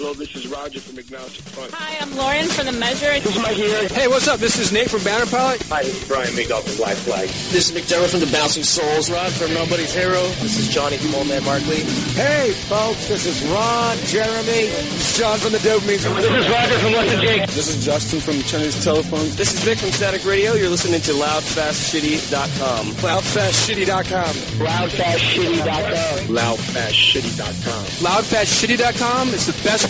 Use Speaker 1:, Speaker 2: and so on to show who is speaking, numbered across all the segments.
Speaker 1: Hello, this is Roger from Agnostic Front.
Speaker 2: Hi, I'm Lauren from The Measure.
Speaker 1: This is Mike here.
Speaker 3: Hey, what's up? This is Nate from Banner Pilot.
Speaker 1: Hi, this is Brian Migdol from Black Flag.
Speaker 4: This is McDermott from the Bouncing Souls. Rod from Nobody's Hero. This is Johnny from Old Man Markley.
Speaker 5: Hey, folks, this is Ron, Jeremy.
Speaker 3: This is John from the Dopamines.
Speaker 1: This is Roger from What's the Jake.
Speaker 6: This is Justin from Chinese Telephone.
Speaker 4: This is Vic from Static Radio. You're listening to LoudFastShitty.com.
Speaker 3: Loudfastshitty.com.
Speaker 1: Loudfastshitty.com. Loudfastshitty.com.
Speaker 3: Loudfastshitty.com. It's the best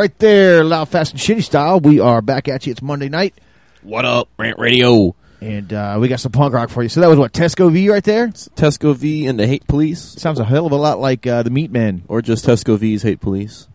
Speaker 7: Right there, loud, fast, and shitty style. We are back at you. It's Monday night,
Speaker 8: What up, Rant Radio?
Speaker 7: and uh, we got some punk rock for you. So that was what Tesco Vee right there.
Speaker 8: Tesco Vee and the Hate Police,
Speaker 7: Sounds a hell of a lot like uh, the Meatmen.
Speaker 8: or just Tesco Vee's Hate Police?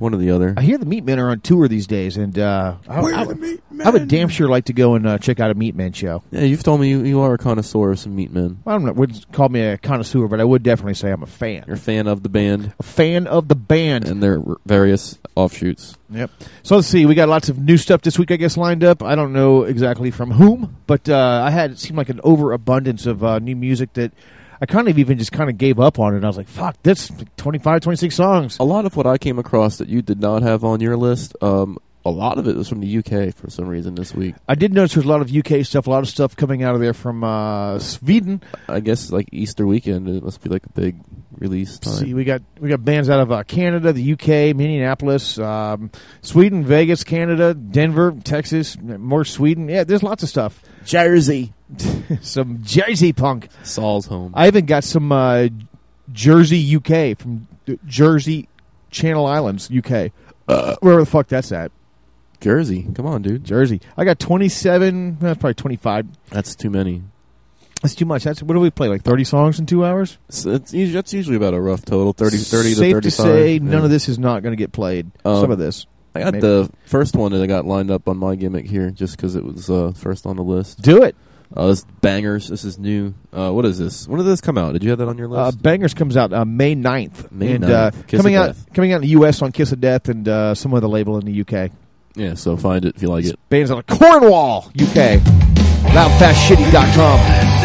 Speaker 8: One or the other.
Speaker 7: I hear the Meatmen are on tour these days, and uh, I, I, would- I would damn sure like to go and uh, check out a Meatmen show.
Speaker 8: Yeah, you've told me you, you are a connoisseur of some meat men.
Speaker 7: I don't know, wouldn't call me a connoisseur, but I would definitely say I'm a fan.
Speaker 8: You're a fan of the band
Speaker 7: a fan of the band.
Speaker 8: and their various offshoots.
Speaker 7: Yep. So let's see. We got lots of new stuff this week, I guess, lined up. I don't know exactly from whom, but uh, I had it seemed like an overabundance of uh, new music that I kind of even just kind of gave up on it. I was like, fuck, that's like 25, 26 songs.
Speaker 8: A lot of what I came across that you did not have on your list, um, a lot of it was from the UK for some reason this week.
Speaker 7: I did notice there's a lot of UK stuff, a lot of stuff coming out of there from uh, Sweden.
Speaker 8: I guess like Easter weekend, it must be like a big release time.
Speaker 7: See, we got we got bands out of uh, Canada, the UK, Minneapolis, um, Sweden, Vegas, Canada, Denver, Texas, more Sweden. Yeah, there's lots of stuff.
Speaker 5: Jersey.
Speaker 7: Some Jersey punk.
Speaker 8: Saul's home.
Speaker 7: I even got some uh, Jersey, UK from Jersey Channel Islands, UK. Uh, wherever the fuck that's at.
Speaker 8: Jersey, come on, dude.
Speaker 7: Jersey. I got 27. That's probably 25.
Speaker 8: That's too many.
Speaker 7: That's too much. That's what do we play? Like 30 songs in two hours?
Speaker 8: So that's usually about a rough total, 30, 30
Speaker 7: Safe
Speaker 8: to 35.
Speaker 7: Safe to say, none of this is not going to get played.
Speaker 8: Um,
Speaker 7: Some of this.
Speaker 8: I got
Speaker 7: Maybe.
Speaker 8: the first one that I got lined up on my gimmick here just because it was uh, first on the list.
Speaker 7: Do it.
Speaker 8: Uh, this bangers. This is new. Uh, what is this? When did this come out? Did you have that on your
Speaker 7: Uh,
Speaker 8: list?
Speaker 7: Bangers comes out uh, May 9th.
Speaker 8: May
Speaker 7: and
Speaker 8: 9th.
Speaker 7: Uh,
Speaker 8: Kiss
Speaker 7: coming
Speaker 8: of
Speaker 7: out
Speaker 8: Death.
Speaker 7: coming out in the U.S. on Kiss of Death and uh, some other label in the UK.
Speaker 8: yeah, so find it if you like it.
Speaker 7: Bands out of Cornwall, UK. Loudfastshitty.com.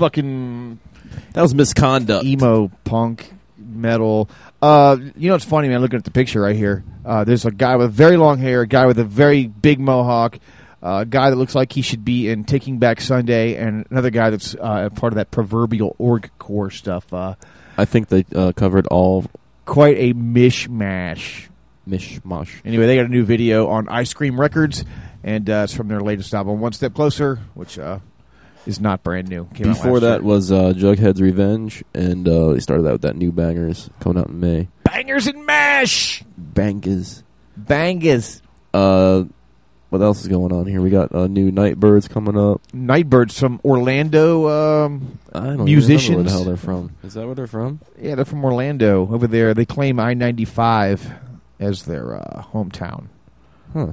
Speaker 7: fucking
Speaker 8: That was misconduct.
Speaker 7: emo punk metal. Uh, you know what's funny, man? Looking at the picture right here, uh, there's a guy with very long hair, a guy with a very big mohawk, uh, a guy that looks like he should be in Taking Back Sunday, and another guy that's uh, part of that proverbial org core stuff. Uh,
Speaker 8: I think they uh, covered all
Speaker 7: quite a mishmash.
Speaker 8: mishmash.
Speaker 7: Anyway, they got a new video on Ice Cream Records, and uh, it's from their latest album, One Step Closer, which uh, is not brand new. Came out
Speaker 8: Before
Speaker 7: last
Speaker 8: that
Speaker 7: year.
Speaker 8: was uh, Jughead's Revenge, and uh, they started that with that new bangers coming out in May.
Speaker 7: Bangers and Mash,
Speaker 8: Bangers.
Speaker 7: Bangers.
Speaker 8: Uh, what else is going on here? We got uh, new Nightbirds coming up.
Speaker 7: Nightbirds from Orlando. Um,
Speaker 8: I don't
Speaker 7: Musicians?
Speaker 8: even remember where the hell they're from. Is that where they're from?
Speaker 7: yeah, they're from Orlando over there. They claim I ninety five as their uh, hometown.
Speaker 8: Huh.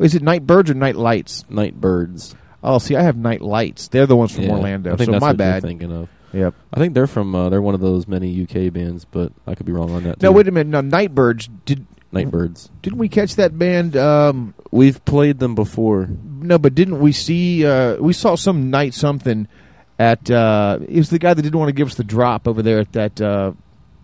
Speaker 7: Is it Nightbirds or Night Lights?
Speaker 8: Nightbirds.
Speaker 7: Oh, see, I have Night Lights. They're the ones from
Speaker 8: Yeah,
Speaker 7: Orlando.
Speaker 8: I think
Speaker 7: so
Speaker 8: that's
Speaker 7: my
Speaker 8: what you're
Speaker 7: bad.
Speaker 8: thinking of.
Speaker 7: Yep.
Speaker 8: I think they're from. Uh, they're one of those many UK bands, but I could be wrong on that.
Speaker 7: No,
Speaker 8: too.
Speaker 7: wait a minute. No, Nightbirds. Did
Speaker 8: Nightbirds.
Speaker 7: didn't we catch that band? Um,
Speaker 8: We've played them before.
Speaker 7: no, but didn't we see? Uh, we saw some night something at. Uh, it was the guy that didn't want to give us the drop over there at that uh,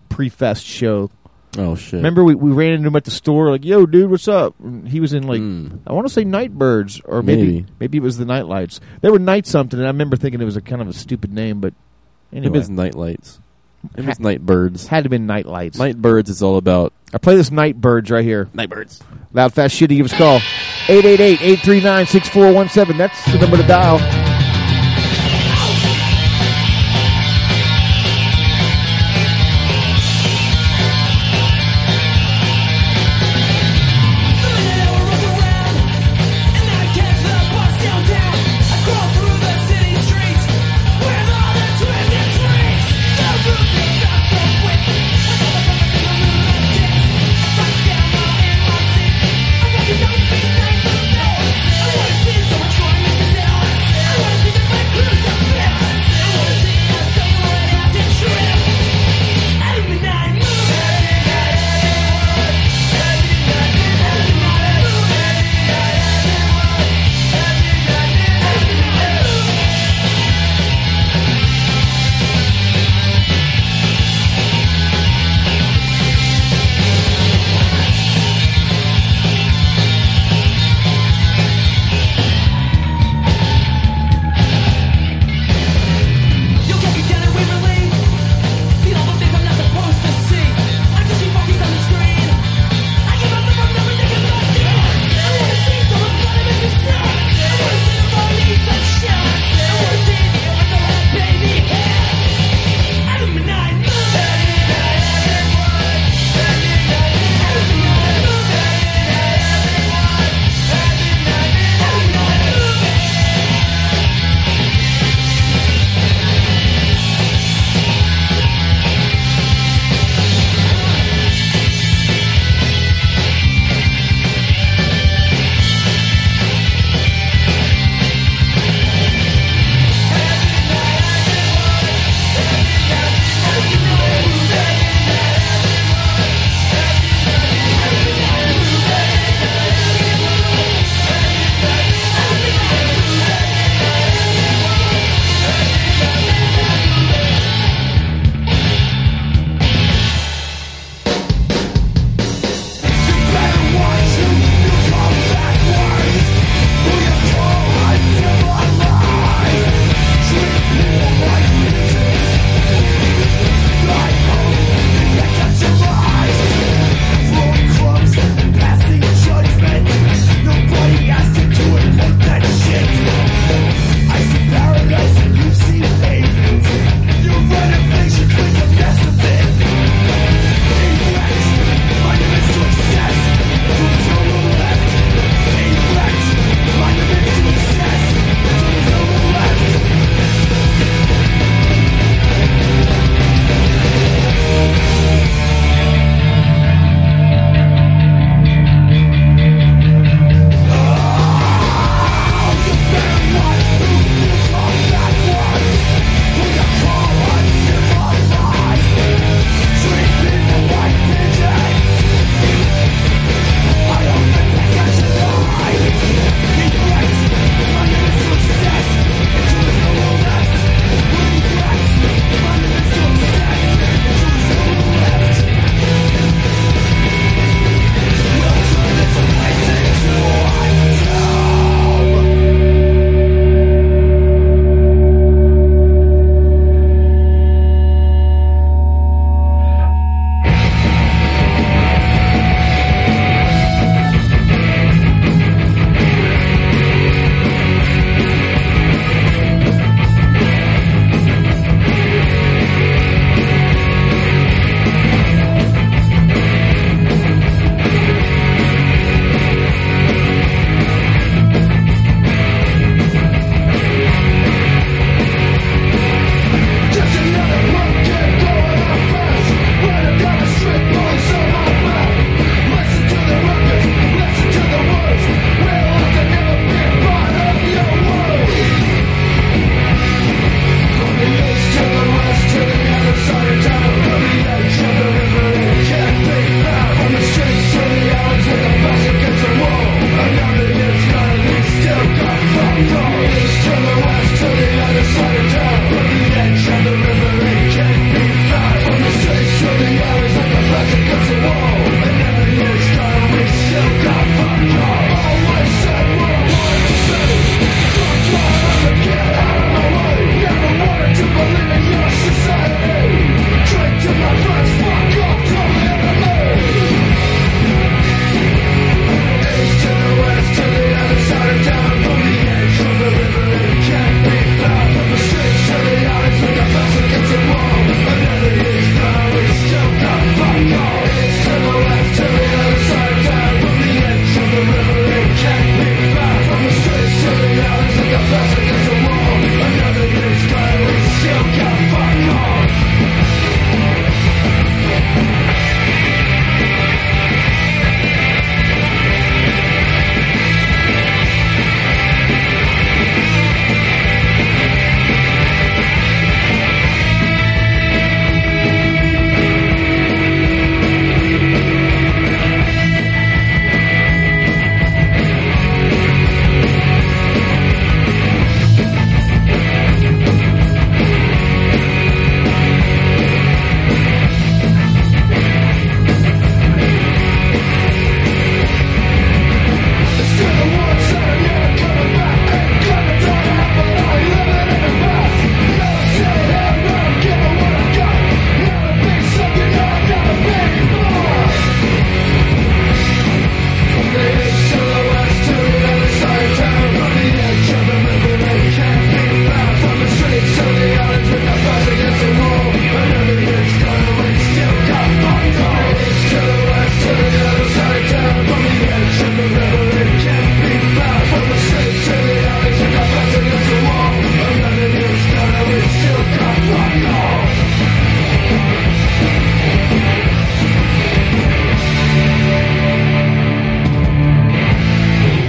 Speaker 7: pre-fest show.
Speaker 8: Oh shit!
Speaker 7: Remember, we, we ran into him at the store, like, "Yo, dude, what's up?" And he was in like,
Speaker 8: Mm.
Speaker 7: I want to say Nightbirds, or maybe,
Speaker 8: Maybe.
Speaker 7: maybe it was the Nightlights. They were night something, and I remember thinking it was a kind of a stupid name, but
Speaker 8: Maybe
Speaker 7: anyway,
Speaker 8: it's Nightlights. Maybe
Speaker 7: Ha-
Speaker 8: it's Nightbirds.
Speaker 7: had to been Nightlights.
Speaker 8: Nightbirds is all about
Speaker 7: I play this Nightbirds right here.
Speaker 8: Nightbirds.
Speaker 7: Loud, fast, shitty. Give us a call. 888-839-6417. That's the number to dial.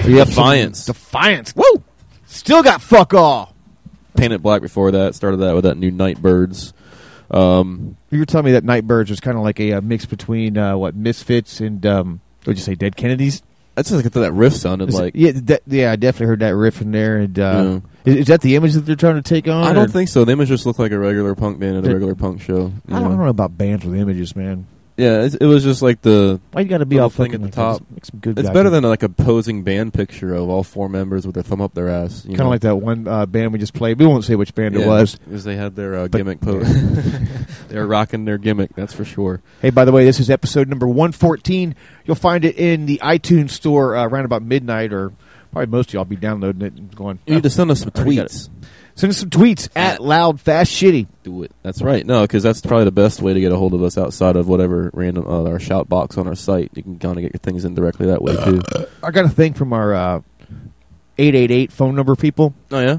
Speaker 7: Yep,
Speaker 8: Defiance.
Speaker 7: Defiance. Woo! Still got fuck all.
Speaker 8: Painted Black before that. Started that with that new Nightbirds. Um,
Speaker 7: You were telling me that Nightbirds was kind of like a, uh mix between uh, what Misfits and um, what'd you say, Dead Kennedys?
Speaker 8: that's just like that riff sounded like.
Speaker 7: yeah, that, yeah, I definitely heard that riff in there. And uh,
Speaker 8: Yeah.
Speaker 7: is, is that the image that they're trying to take on?
Speaker 8: I don't think so. The image just looked like a regular punk band at a regular punk show.
Speaker 7: I don't, I don't know about bands with images, man.
Speaker 8: Yeah, it, it was just like the.
Speaker 7: Why you got to be all
Speaker 8: thing at the
Speaker 7: like
Speaker 8: top.
Speaker 7: Make some good.
Speaker 8: It's better than like a posing band picture of all four members with their thumb up their ass.
Speaker 7: kind of like that one uh, band we just played. We won't say which band it was.
Speaker 8: because they had their uh, gimmick pose. they were rocking their gimmick. That's for sure.
Speaker 7: Hey, by the way, this is episode number 114. You'll find it in the iTunes store uh, around about midnight, or probably most of y'all be downloading it and going.
Speaker 8: You need to send us some tweets.
Speaker 7: Send us some tweets at loud fast shitty.
Speaker 8: Do it. That's right. No, because that's probably the best way to get a hold of us outside of whatever random uh, our shout box on our site. You can kind of get your things in directly that way too.
Speaker 7: I got a thing from our uh, 888 phone number people,
Speaker 8: Oh yeah.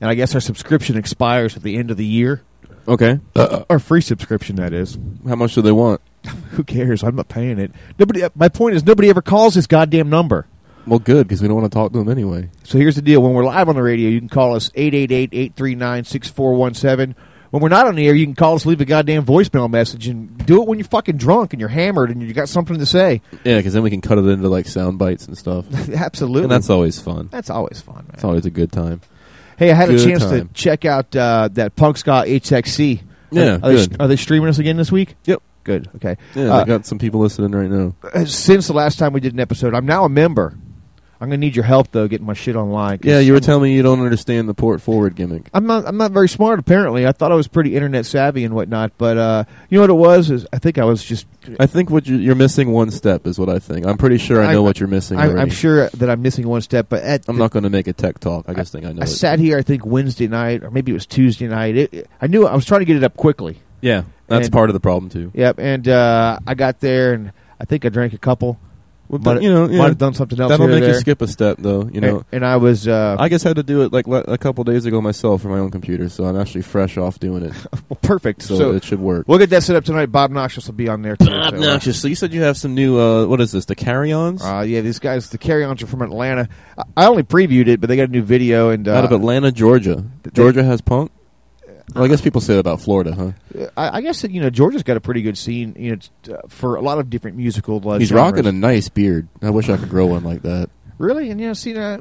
Speaker 7: and I guess our subscription expires at the end of the year.
Speaker 8: Okay.
Speaker 7: Our free subscription, that is.
Speaker 8: How much do they want?
Speaker 7: Who cares? I'm not paying it. Nobody. My point is, nobody ever calls this goddamn number.
Speaker 8: Well, good because we don't want to talk to them anyway.
Speaker 7: So here's the deal. When we're live on the radio, you can call us 888-839-6417. When we're not on the air, you can call us, leave a goddamn voicemail message, and do it when you're fucking drunk and you're hammered and you got something to say.
Speaker 8: Yeah, because then we can cut it into like sound bites and stuff,
Speaker 7: Absolutely.
Speaker 8: and that's always fun.
Speaker 7: That's always fun, man.
Speaker 8: It's always a good time.
Speaker 7: Hey, I had a chance
Speaker 8: time.
Speaker 7: to check out uh, that Punk Ska HXC.
Speaker 8: Yeah,
Speaker 7: Are, are, they, are they streaming us again this week?
Speaker 8: Yep.
Speaker 7: Good. Okay.
Speaker 8: Yeah,
Speaker 7: Uh,
Speaker 8: I got some people listening right now.
Speaker 7: uh, since the last time we did an episode, I'm now a member. I'm going to need your help, though, getting my shit online.
Speaker 8: Yeah, you were
Speaker 7: I'm-
Speaker 8: telling me you don't understand the port forward gimmick.
Speaker 7: I'm not. I'm not very smart. Apparently, I thought I was pretty internet savvy and whatnot. But uh, you know what it was? Is I think I was just.
Speaker 8: I think what you're, you're missing one step is what I think. I'm pretty sure I know
Speaker 7: I-
Speaker 8: what you're missing.
Speaker 7: I, I'm sure that I'm missing one step. But at
Speaker 8: I'm not going to make a tech talk. I just think I know
Speaker 7: I
Speaker 8: it.
Speaker 7: sat here. I think Wednesday night, or maybe it was Tuesday night. It, it- I knew I was trying to get it up quickly.
Speaker 8: yeah, that's
Speaker 7: And-
Speaker 8: part of the problem too.
Speaker 7: Yep. And uh, I got there, and I think I drank a couple.
Speaker 8: Well,
Speaker 7: Might,
Speaker 8: you know,
Speaker 7: might
Speaker 8: yeah,
Speaker 7: have done something else.
Speaker 8: that'll make you skip a step, though. You know,
Speaker 7: and, and I was. Uh,
Speaker 8: I just had to do it like a couple days ago myself for my own computer, so I'm actually fresh off doing it.
Speaker 7: well, perfect.
Speaker 8: So,
Speaker 7: So,
Speaker 8: it should work.
Speaker 7: we'll get that set up tonight. Bob Noxious will be on there too. so, uh,
Speaker 8: Obnoxious. So you said you have some new. Uh, what is this? The carry-ons
Speaker 7: Uh, yeah, these guys, the carry-ons are from Atlanta. I, I only previewed it, but they got a new video and uh,
Speaker 8: out of Atlanta, Georgia. Georgia has punk. Well, I guess people say that about Florida, huh?
Speaker 7: I, I guess that you know Georgia's got a pretty good scene, you know, uh, for a lot of different musical. Uh,
Speaker 8: He's
Speaker 7: genres.
Speaker 8: rocking a nice beard. I wish I could grow one like that.
Speaker 7: really, and you know, see, uh,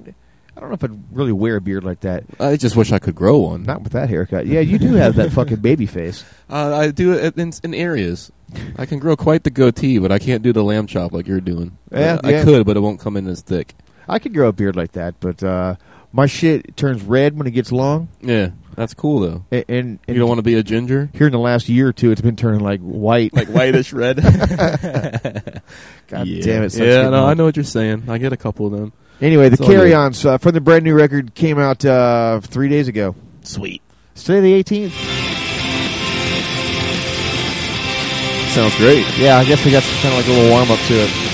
Speaker 7: I don't know if I'd really wear a beard like that.
Speaker 8: I just wish I could grow one.
Speaker 7: Not with that haircut. Yeah, you do have that fucking baby face.
Speaker 8: Uh, I do it in, in areas. I can grow quite the goatee, but I can't do the lamb chop like you're doing.
Speaker 7: Yeah,
Speaker 8: I
Speaker 7: yeah.
Speaker 8: could, but it won't come in as thick.
Speaker 7: I could grow a beard like that, but uh, my shit turns red when it gets long,
Speaker 8: Yeah, that's cool though.
Speaker 7: and, and,
Speaker 8: You don't want to be a ginger,
Speaker 7: here in the last year or two, it's been turning like white.
Speaker 8: like whitish red.
Speaker 7: God
Speaker 8: yeah.
Speaker 7: damn it! such
Speaker 8: Yeah, no. I know what you're saying. I get a couple of them.
Speaker 7: Anyway, the carry-ons uh, from the brand new record came out uh, three days ago.
Speaker 8: Sweet.
Speaker 7: It's today the 18th.
Speaker 8: Sounds great.
Speaker 7: Yeah, I guess we got some kind of like a little warm up to it.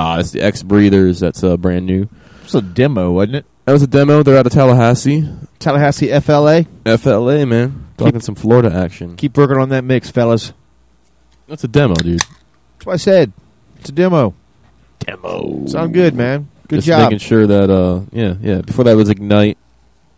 Speaker 8: Yeah, it's the Ex-Breathers. That's uh, brand new.
Speaker 7: It's a demo, wasn't it?
Speaker 8: That was a demo. They're out of Tallahassee,
Speaker 7: Tallahassee FLA.
Speaker 8: FLA, man. Talking some Florida action.
Speaker 7: Keep working on that mix, fellas.
Speaker 8: That's a demo, dude.
Speaker 7: That's what I said. It's a demo.
Speaker 8: Demo.
Speaker 7: Sound good, man. Good
Speaker 8: Just
Speaker 7: job.
Speaker 8: making sure that, uh, yeah, yeah. Before that was Ignite.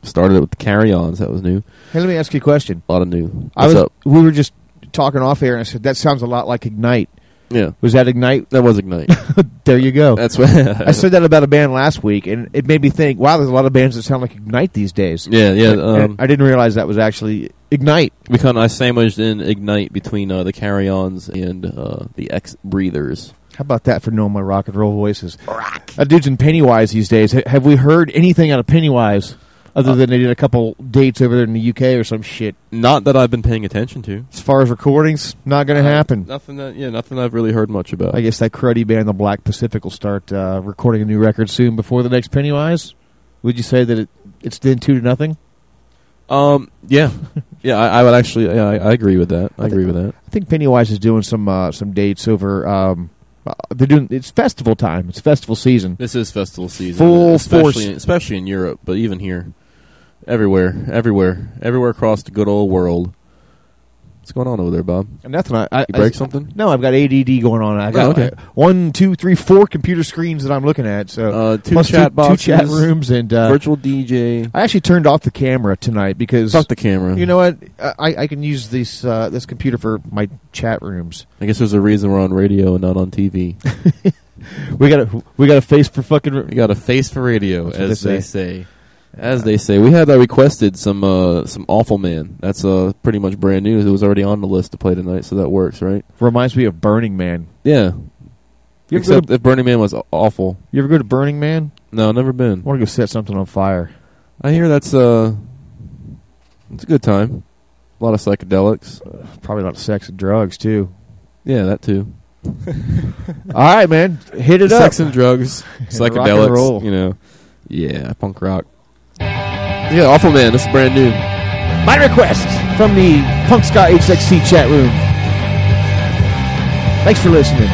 Speaker 8: Started it with the carry-ons. That was new.
Speaker 7: Hey, let me ask you a question.
Speaker 8: A lot of new.
Speaker 7: I was
Speaker 8: up?
Speaker 7: we were just talking off air and I said that sounds a lot like Ignite.
Speaker 8: Yeah,
Speaker 7: Was that Ignite?
Speaker 8: that was Ignite.
Speaker 7: There you go.
Speaker 8: That's what
Speaker 7: I said that about a band last week, and it made me think, wow, there's a lot of bands that sound like Ignite these days.
Speaker 8: Yeah, yeah. Um,
Speaker 7: I didn't realize that was actually Ignite.
Speaker 8: we kind of I sandwiched in Ignite between uh, the carry-ons and uh, the Ex-Breathers.
Speaker 7: How about that for knowing my rock and roll voices? That dude's in Pennywise these days. H- have we heard anything out of Pennywise other than they did a couple dates over there in the UK or some shit?
Speaker 8: Not that I've been paying attention to.
Speaker 7: As far as recordings, not going to happen.
Speaker 8: Nothing that yeah, nothing I've really heard much about.
Speaker 7: I guess that cruddy band, the Black Pacific, will start uh, recording a new record soon before the next Pennywise. Would you say that it, it's then two to nothing?
Speaker 8: Um, yeah, yeah. I, I would actually. Yeah, I, I agree with that. I agree with that.
Speaker 7: I think Pennywise is doing some uh, some dates over. Um, uh, they're doing it's festival time. It's festival season.
Speaker 8: This is festival season,
Speaker 7: Full
Speaker 8: especially
Speaker 7: force.
Speaker 8: especially in Europe, but even here, everywhere, everywhere, everywhere across the good old world. What's going on over there, Bob?
Speaker 7: And nothing. I, I
Speaker 8: You break
Speaker 7: I-
Speaker 8: something?
Speaker 7: No, I've got ADD going on. I got
Speaker 8: Oh, okay.
Speaker 7: uh, one, two, three, four computer screens that I'm looking at. So
Speaker 8: Uh, two
Speaker 7: plus
Speaker 8: chat
Speaker 7: two,
Speaker 8: boxes,
Speaker 7: two chat rooms, and uh,
Speaker 8: virtual DJ.
Speaker 7: I actually turned off the camera tonight because
Speaker 8: Fuck the camera.
Speaker 7: you know what? I, I can use this uh, this computer for my chat rooms.
Speaker 8: I guess there's a reason we're on radio and not on TV.
Speaker 7: We got a we got a face for fucking.
Speaker 8: You got a face for radio,
Speaker 7: That's
Speaker 8: as
Speaker 7: they
Speaker 8: they say. As they say, we had uh, requested some uh, some Awful Man. That's uh, pretty much brand new. It was already on the list to play tonight, so that works, right?
Speaker 7: Reminds me of Burning Man.
Speaker 8: Yeah.
Speaker 7: You
Speaker 8: Except if Burning Man was awful.
Speaker 7: you ever go to Burning Man?
Speaker 8: No, never been.
Speaker 7: I want to go set something on fire.
Speaker 8: I hear that's uh, it's a good time. A lot of psychedelics.
Speaker 7: Probably a lot of sex and drugs too.
Speaker 8: Yeah, that too.
Speaker 7: All right, man, hit it
Speaker 8: Sex
Speaker 7: up.
Speaker 8: and drugs,
Speaker 7: and
Speaker 8: psychedelics.
Speaker 7: roll.
Speaker 8: You know, yeah, punk rock. Yeah, Awful Man. This is brand new.
Speaker 7: My request from the Punk Ska HXC chat room. Thanks for listening.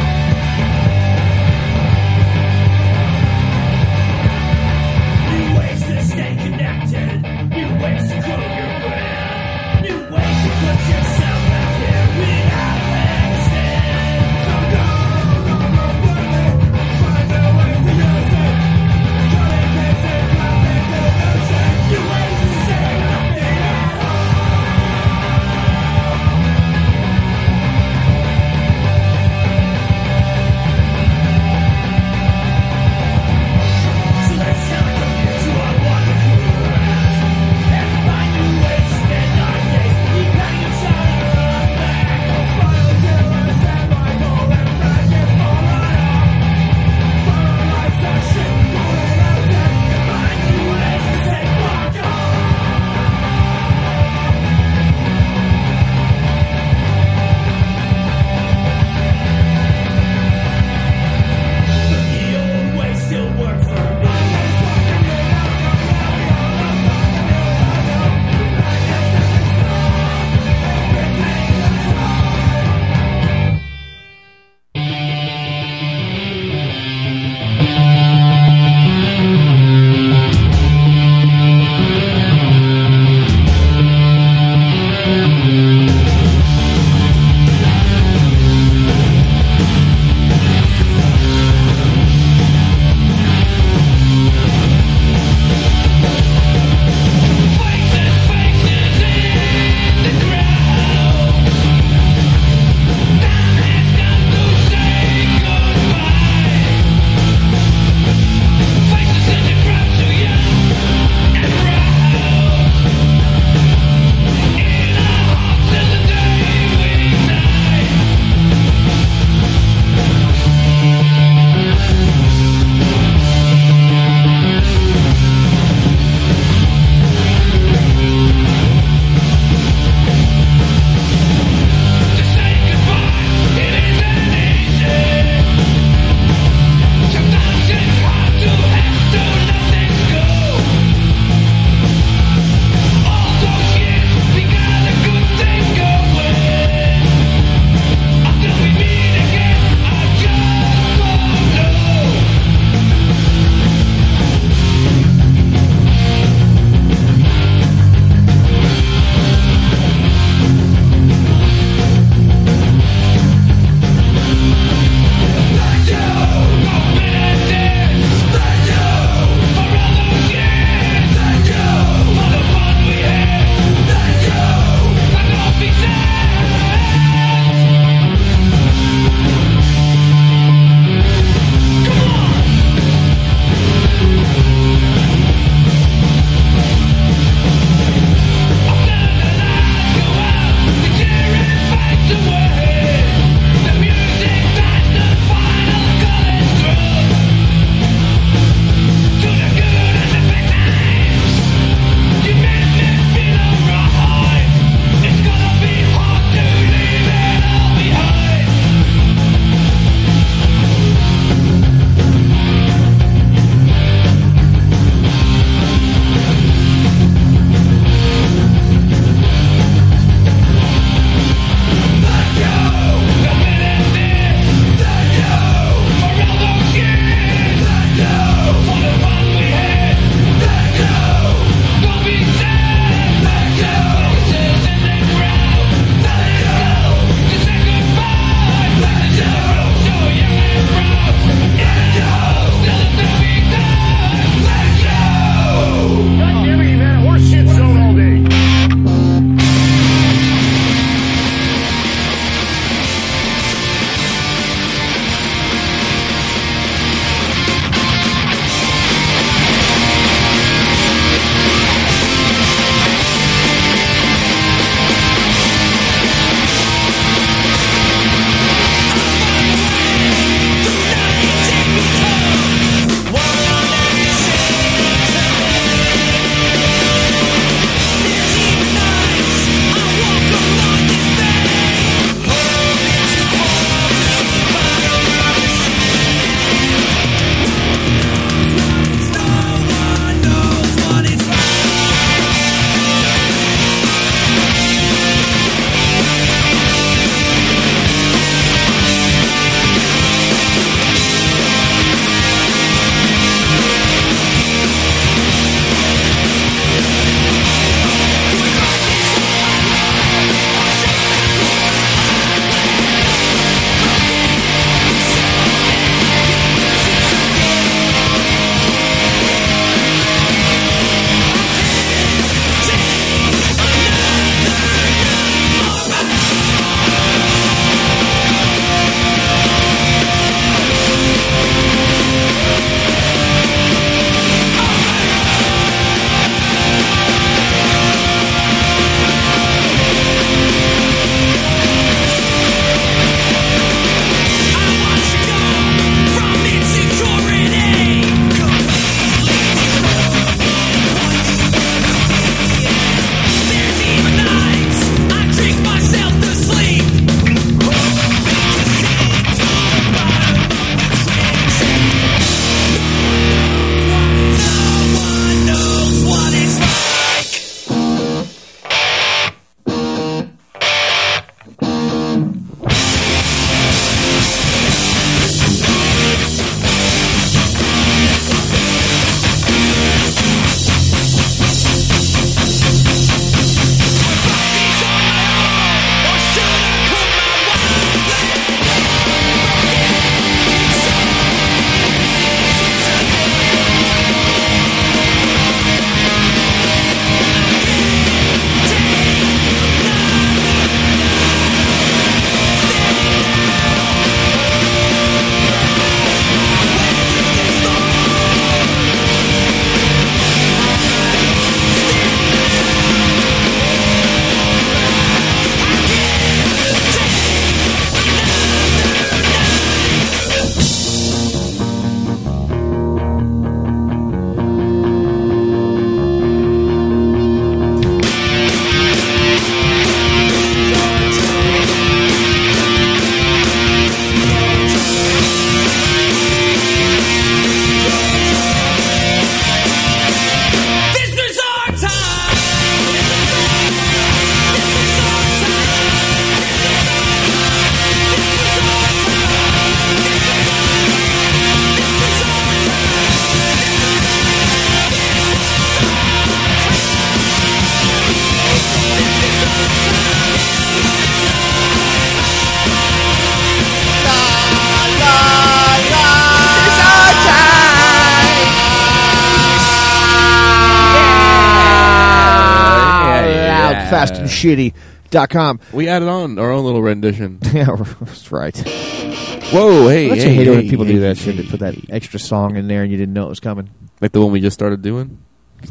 Speaker 7: loudfastandshitty.com.
Speaker 8: We added on our own little rendition.
Speaker 7: yeah, that's right.
Speaker 8: Whoa, hey,
Speaker 7: Don't
Speaker 8: hey,
Speaker 7: hate it when people
Speaker 8: hey,
Speaker 7: do that
Speaker 8: hey,
Speaker 7: shit? They put that extra song in there and you didn't know it was coming.
Speaker 8: Like the one we just started doing?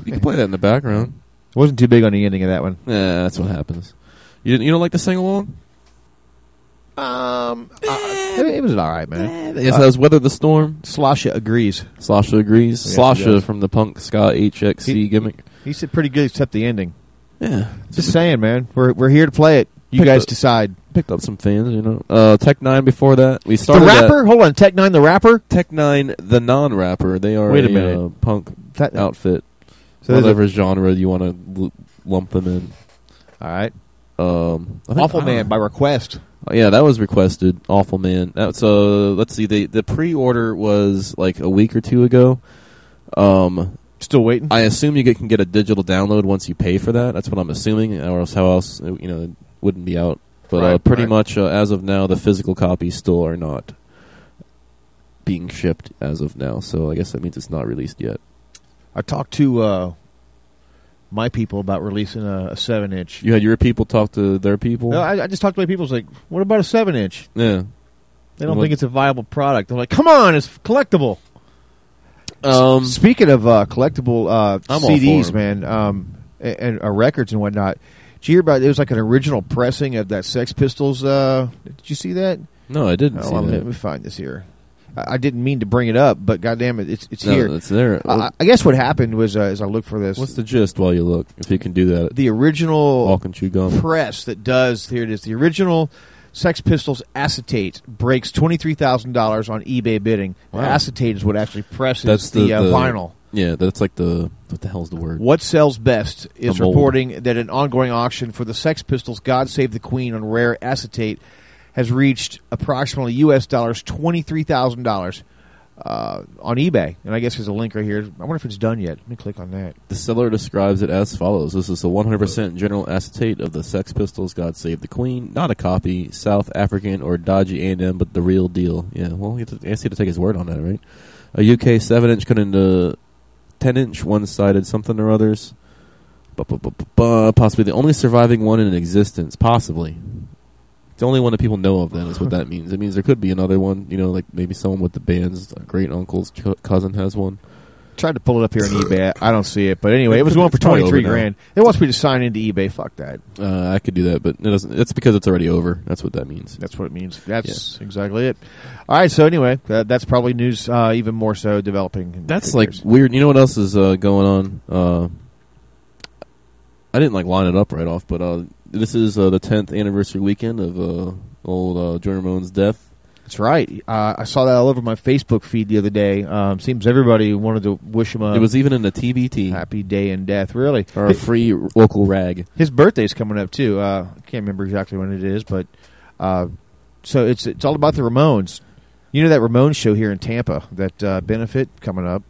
Speaker 8: You can play that in the background.
Speaker 7: It Wasn't too big on the ending of that one.
Speaker 8: Yeah, that's what happens. You didn't, you don't like to sing along?
Speaker 7: Um, uh, it, it was all right, man.
Speaker 8: Yes, that was Weather the Storm.
Speaker 7: Slasha agrees.
Speaker 8: Slasha agrees.
Speaker 7: Yes, he
Speaker 8: Slasha from the punk ska HXC
Speaker 7: He-
Speaker 8: gimmick.
Speaker 7: He said pretty good except the ending.
Speaker 8: Yeah.
Speaker 7: Just saying, man. We're we're here to play it. You guys
Speaker 8: the-
Speaker 7: decide.
Speaker 8: Picked up some fans, you know. Uh, Tech Nine before that. We started The
Speaker 7: rapper? Hold on, Tech Nine, the rapper.
Speaker 8: Tech Nine, the non-rapper. They are
Speaker 7: Wait a minute.
Speaker 8: uh, punk
Speaker 7: That-
Speaker 8: outfit.
Speaker 7: So
Speaker 8: Whatever genre you want to lump them in.
Speaker 7: All right.
Speaker 8: Um, think-
Speaker 7: Awful Man by request.
Speaker 8: know. Yeah, that was requested. Awful Man. That's uh, let's see. They, the pre-order was like a week or two ago. Um,
Speaker 7: Still waiting.
Speaker 8: I assume you get, can get a digital download once you pay for that. That's what I'm assuming, or else how else uh, you know it wouldn't be out. But uh, pretty
Speaker 7: right.
Speaker 8: much uh, as of now, the physical copies still are not being shipped as of now. So I guess that means it's not released yet.
Speaker 7: I talked to uh, my people about releasing a, a seven inch.
Speaker 8: You had your people talk to their people.
Speaker 7: No, I, I just talked to my people. It's like, what about a seven inch?
Speaker 8: yeah.
Speaker 7: They don't think it's a viable product. I'm like, come on, it's collectible.
Speaker 8: Um,
Speaker 7: Speaking of uh, collectible uh, CDs, man, um, and, and uh, records and whatnot. Did you hear about? It was like an original pressing of that Sex Pistols. Uh, did you see that?
Speaker 8: no, I didn't
Speaker 7: Oh,
Speaker 8: see
Speaker 7: well,
Speaker 8: that.
Speaker 7: let me find this here. I, I didn't mean to bring it up, but goddamn it, it's it's
Speaker 8: No,
Speaker 7: here.
Speaker 8: it's there.
Speaker 7: I, I guess what happened was, uh, as I look for this,
Speaker 8: What's the gist while you look? If you can do that,
Speaker 7: the original
Speaker 8: walk and chew gum.
Speaker 7: press that does here it is the original Sex Pistols acetate breaks twenty three thousand dollars on eBay bidding.
Speaker 8: Wow.
Speaker 7: Acetate is what actually presses
Speaker 8: That's
Speaker 7: the,
Speaker 8: the,
Speaker 7: uh,
Speaker 8: the-
Speaker 7: vinyl.
Speaker 8: Yeah, that's like the what the hell's the word?
Speaker 7: What sells best is reporting that an ongoing auction for the Sex Pistols' "God Save the Queen" on rare acetate has reached approximately U.S. dollars twenty three thousand dollars uh, on eBay. And I guess there's a link right here. I wonder if it's done yet. Let me click on that.
Speaker 8: The seller describes it as follows: This is a 100% general acetate of the Sex Pistols. God Save the Queen, not a copy, South African or dodgy A&M, but the real deal. Yeah, well, you have to, take his word on that, right? A UK seven-inch cut into ten-inch, one-sided something or others. Bu- bu- bu- Possibly the only surviving one in existence. Possibly. The only one that people know of, then, is what that means. It means there could be another one, you know, like maybe someone with the band's great uncle's cousin has one.
Speaker 7: Tried to pull it up here on eBay. I don't see it, but anyway, it was going for twenty three grand. It wants me to sign into eBay. Fuck that.
Speaker 8: Uh, I could do that, but it doesn't. It's because it's already over. That's what that means.
Speaker 7: That's what it means. That's exactly it. All right. So anyway, that, that's probably news. Uh, even more so developing.
Speaker 8: That's like
Speaker 7: years.
Speaker 8: weird. You know what else is uh, going on? Uh, I didn't like line it up right off, but uh, this is uh, the 10th anniversary weekend of uh, old uh, Joey Ramone's death.
Speaker 7: That's right. Uh, I saw that all over my Facebook feed the other day. Um, seems everybody wanted to wish him a
Speaker 8: it was even in the TBT
Speaker 7: happy day in death. Really,
Speaker 8: or a free local rag.
Speaker 7: his birthday's coming up too. Uh, I can't remember exactly when it is, but uh, so it's it's all about the Ramones. You know that Ramones show here in Tampa, that uh, benefit coming up.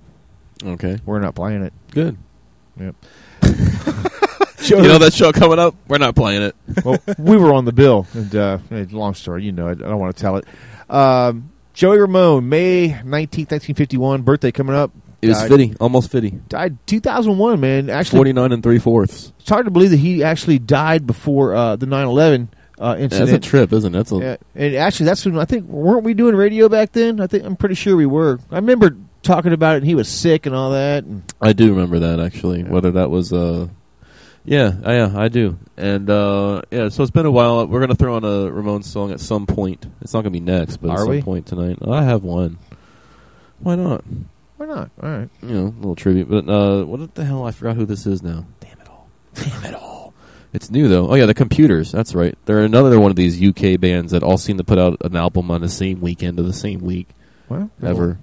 Speaker 8: Okay,
Speaker 7: We're not playing it.
Speaker 8: good.
Speaker 7: Yep.
Speaker 8: You know that show coming up? We're not playing it.
Speaker 7: well, we were on the bill, and uh, long story, you know, it. I don't want to tell it. Um, Joey Ramone, May nineteenth, nineteen fifty-one, birthday coming up.
Speaker 8: It was
Speaker 7: Died-
Speaker 8: fitty, almost fitty.
Speaker 7: Died two thousand one, man. Actually,
Speaker 8: Forty nine and three fourths.
Speaker 7: it's hard to believe that he actually died before uh, the 9-11 uh, incident.
Speaker 8: That's a trip, isn't it? That's a,
Speaker 7: Yeah, and actually, that's when I think weren't we doing radio back then? I think I'm pretty sure we were. I remember talking about it, and he was sick and all that. And
Speaker 8: I do remember that actually. Whether that was uh yeah, yeah, I do. And uh yeah, so it's been a while. We're gonna throw on a Ramones song at some point. It's not gonna be next, but at some
Speaker 7: we?
Speaker 8: point tonight. I have one. Why not?
Speaker 7: why not? All right.
Speaker 8: You know, a little tribute. But uh what the hell? I forgot who this is now. Damn it all. Damn it all. It's new though. Oh yeah, the Computers. That's right. They're another one of these UK bands that all seem to put out an album on the same weekend of the same week.
Speaker 7: Well,
Speaker 8: Ever.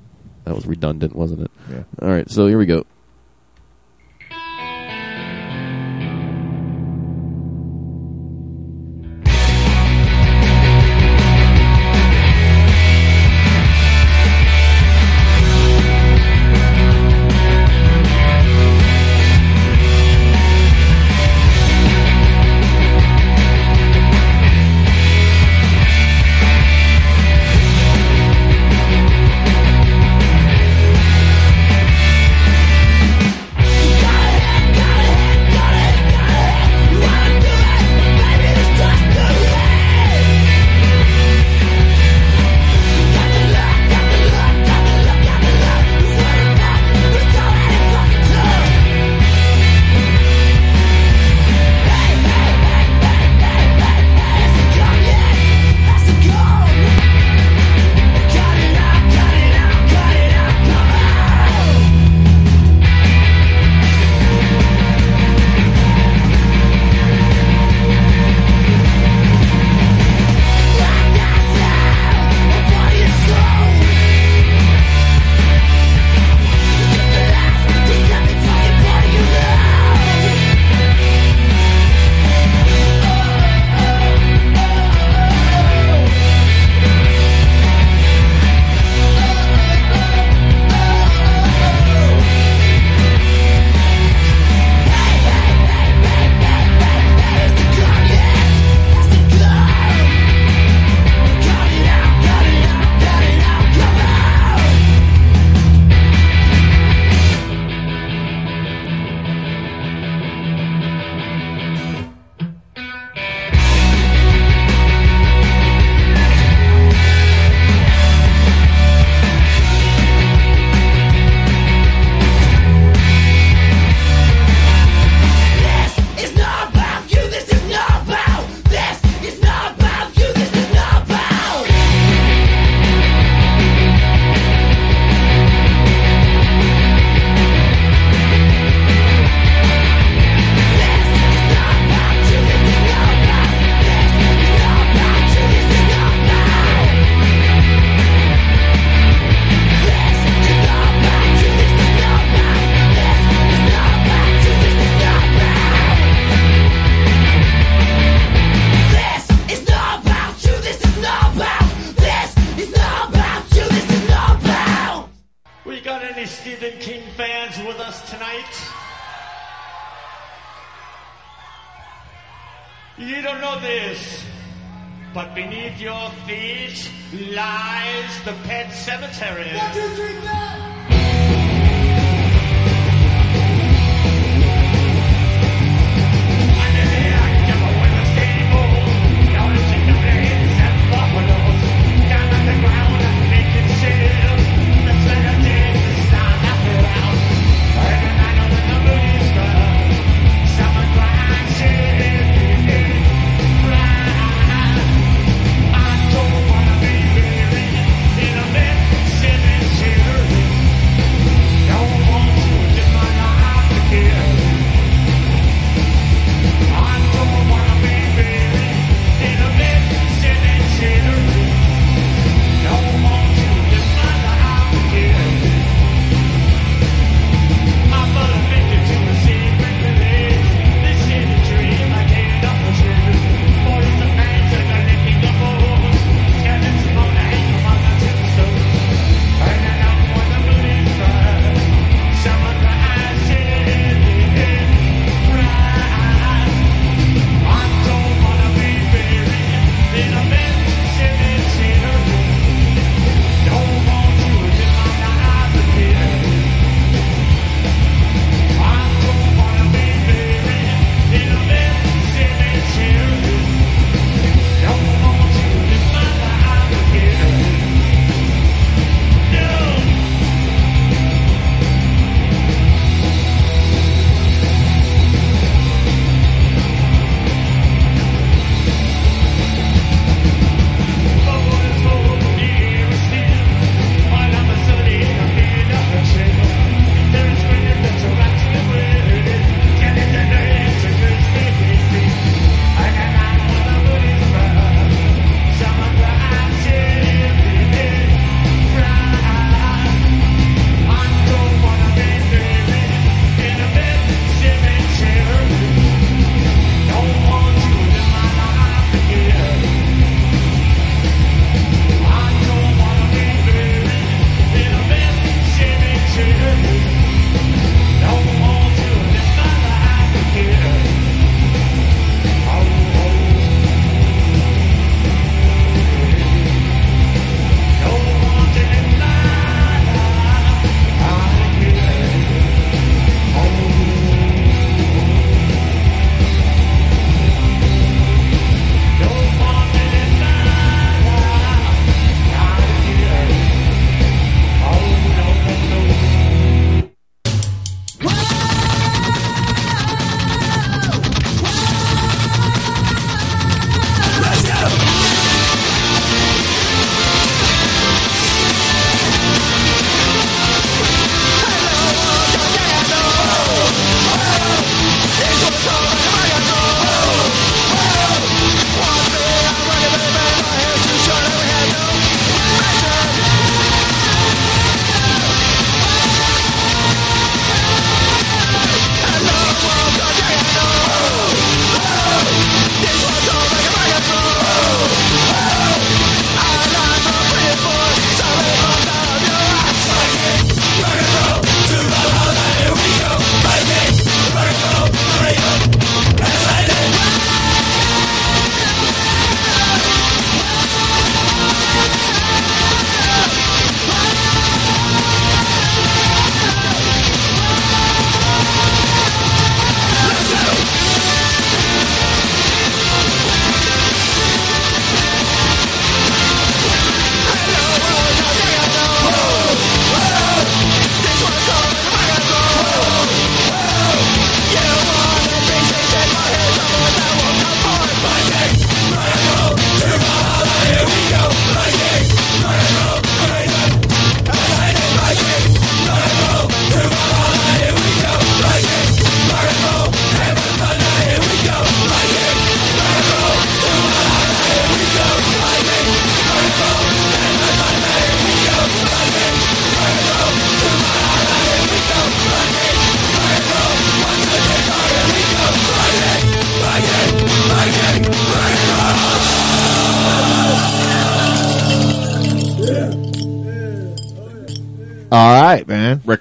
Speaker 8: That was redundant, wasn't it?
Speaker 7: Yeah.
Speaker 8: All right, so here we go.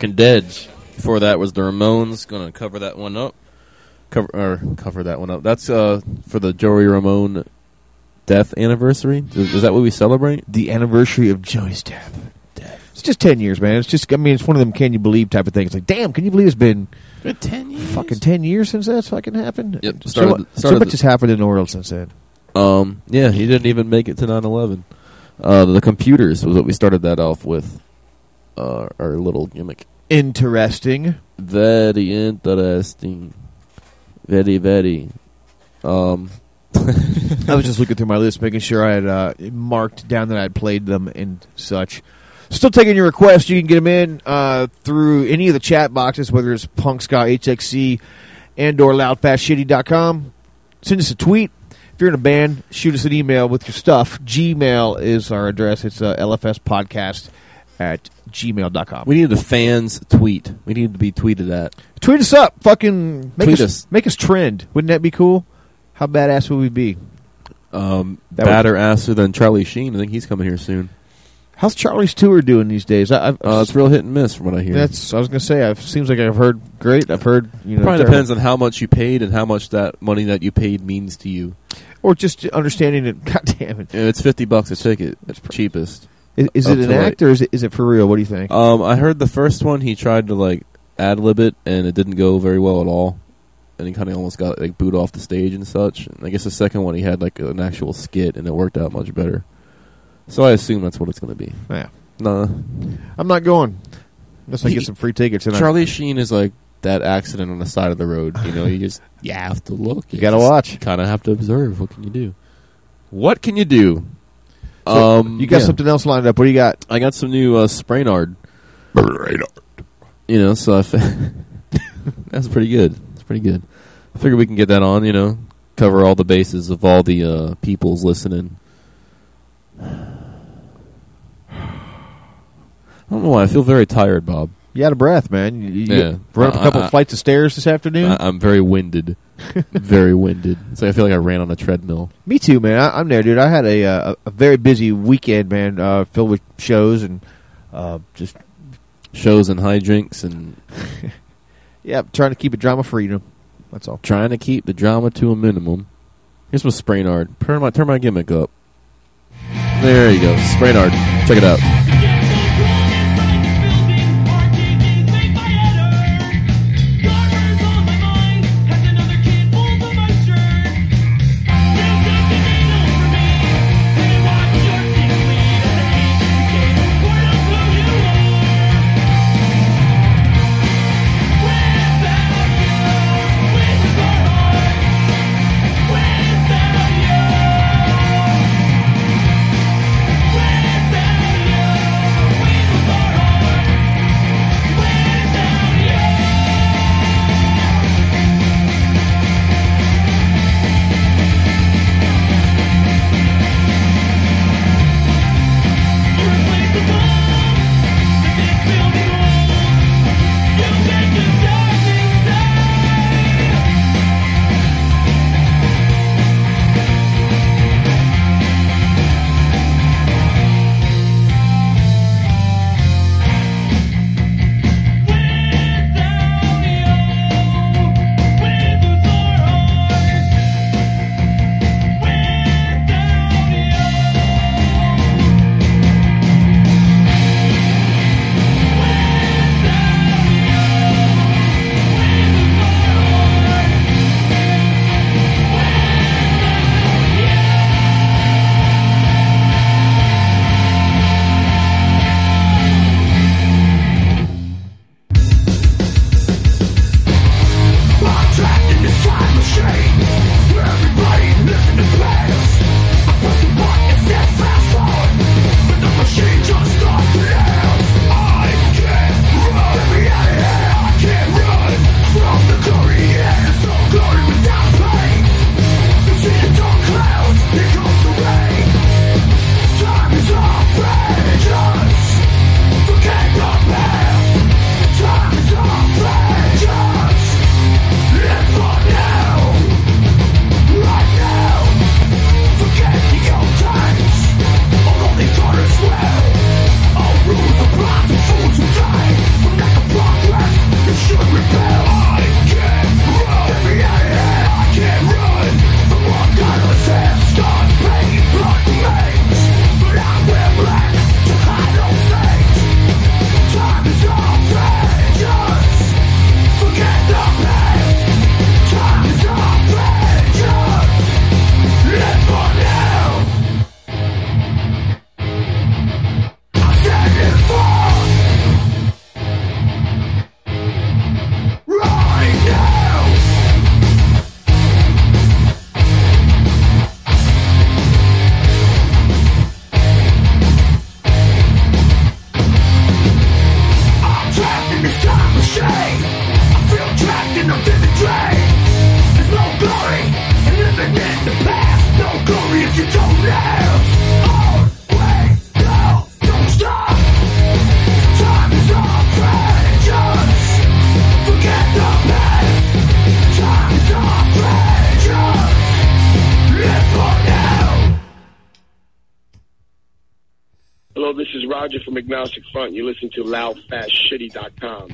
Speaker 7: Man.
Speaker 8: Dead. Before that was the Ramones. Going to cover that one up. cover or cover that one up. That's uh for the Joey Ramone death anniversary. Is, is that what we celebrate?
Speaker 7: The anniversary of Joey's death. It's just ten years, man. It's just I mean, it's one of them can you believe type of things. Like, damn, can you believe it's been
Speaker 8: ten years?
Speaker 7: fucking ten years since that's fucking happened?
Speaker 8: Yep,
Speaker 7: So,
Speaker 8: started-
Speaker 7: so
Speaker 8: started
Speaker 7: much
Speaker 8: the-
Speaker 7: has happened in the world since then.
Speaker 8: Um, yeah, he didn't even make it to 9/11. Uh, the computers was what we started that off with. Uh, our little gimmick.
Speaker 7: Interesting.
Speaker 8: Very interesting. Very, very. Um,
Speaker 7: I was just looking through my list, making sure I had uh, marked down that I had played them and such. Still taking your requests. You can get them in uh, through any of the chat boxes, whether it's Punk Ska, HXC, and or loudfastshitty.com. Send us a tweet. If you're in a band, shoot us an email with your stuff. Gmail is our address. It's uh, lfspodcast at gmail.com.
Speaker 8: we need a fans tweet. We need to be tweeted at.
Speaker 7: Tweet us up. Fucking make
Speaker 8: Tweet
Speaker 7: us,
Speaker 8: us.
Speaker 7: make us trend. Wouldn't that be cool? How badass would we be?
Speaker 8: Um,
Speaker 7: That
Speaker 8: badder asser than Charlie Sheen. I think he's coming here soon.
Speaker 7: How's Charlie's tour doing these days? I, I've,
Speaker 8: Uh, it's real hit and miss from what I hear.
Speaker 7: That's I was gonna say. It seems like I've heard great. I've heard you know
Speaker 8: Probably
Speaker 7: terrible.
Speaker 8: depends on how much you paid and how much that money that you paid means to you.
Speaker 7: or just understanding it. God damn it!
Speaker 8: Yeah, It's fifty bucks a ticket. It's cheapest.
Speaker 7: Is, is it an
Speaker 8: to, like-
Speaker 7: act or is it is it for real? What do you think?
Speaker 8: Um, I heard the first one he tried to like ad lib it and it didn't go very well at all, and he kind of almost got like booed off the stage and such. And I guess the second one he had like an actual skit and it worked out much better. So I assume that's what it's going to be.
Speaker 7: yeah,
Speaker 8: Nah,
Speaker 7: I'm not going unless I get some free tickets. And I-
Speaker 8: Charlie Sheen is like that accident on the side of the road. You know, you just you have to look.
Speaker 7: You gotta watch.
Speaker 8: Kind of have to observe. What can you do? What can you do?
Speaker 7: So,
Speaker 8: um,
Speaker 7: you got
Speaker 8: yeah.
Speaker 7: something else lined up? What do you got?
Speaker 8: I got some new uh, Spraynard. You know, so I f- that's pretty good. It's pretty good. I figure we can get that on. You know, cover all the bases of all the uh, peoples listening. I don't know why I feel very tired, Bob.
Speaker 7: You out of breath, man? You, you
Speaker 8: Yeah.
Speaker 7: run up a couple
Speaker 8: I-
Speaker 7: flights of stairs this afternoon.
Speaker 8: I, I'm very winded, very winded. It's like I feel like I ran on a treadmill.
Speaker 7: Me too, man. I, I'm there, dude. I had a uh, a very busy weekend, man, uh, filled with shows and uh, just
Speaker 8: Shows and high drinks and
Speaker 7: yeah, trying to keep it drama free. You know, that's all.
Speaker 8: trying to keep the drama to a minimum. Here's my Spraynard. Turn my turn my gimmick up. There you go, Spraynard. Check it out.
Speaker 1: Front. You listen to loudfastshitty.com.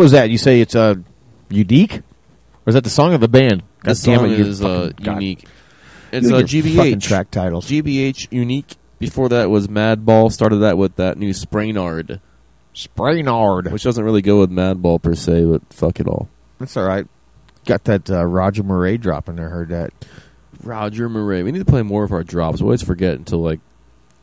Speaker 7: What was that? You say it's uh, unique? Or is that the song of the band? God
Speaker 8: This
Speaker 7: damn
Speaker 8: song
Speaker 7: it,
Speaker 8: is uh, unique. It's uh,
Speaker 7: and your fucking
Speaker 8: GBH
Speaker 7: track titles.
Speaker 8: GBH unique. Before that was Madball. Started that with that new Spraynard,
Speaker 7: Spraynard.
Speaker 8: which doesn't really go with Madball per se, but fuck it all.
Speaker 7: That's all right. Got that uh, Roger Murray drop in there. Heard that.
Speaker 8: Roger Murray. We need to play more of our drops. We always forget until like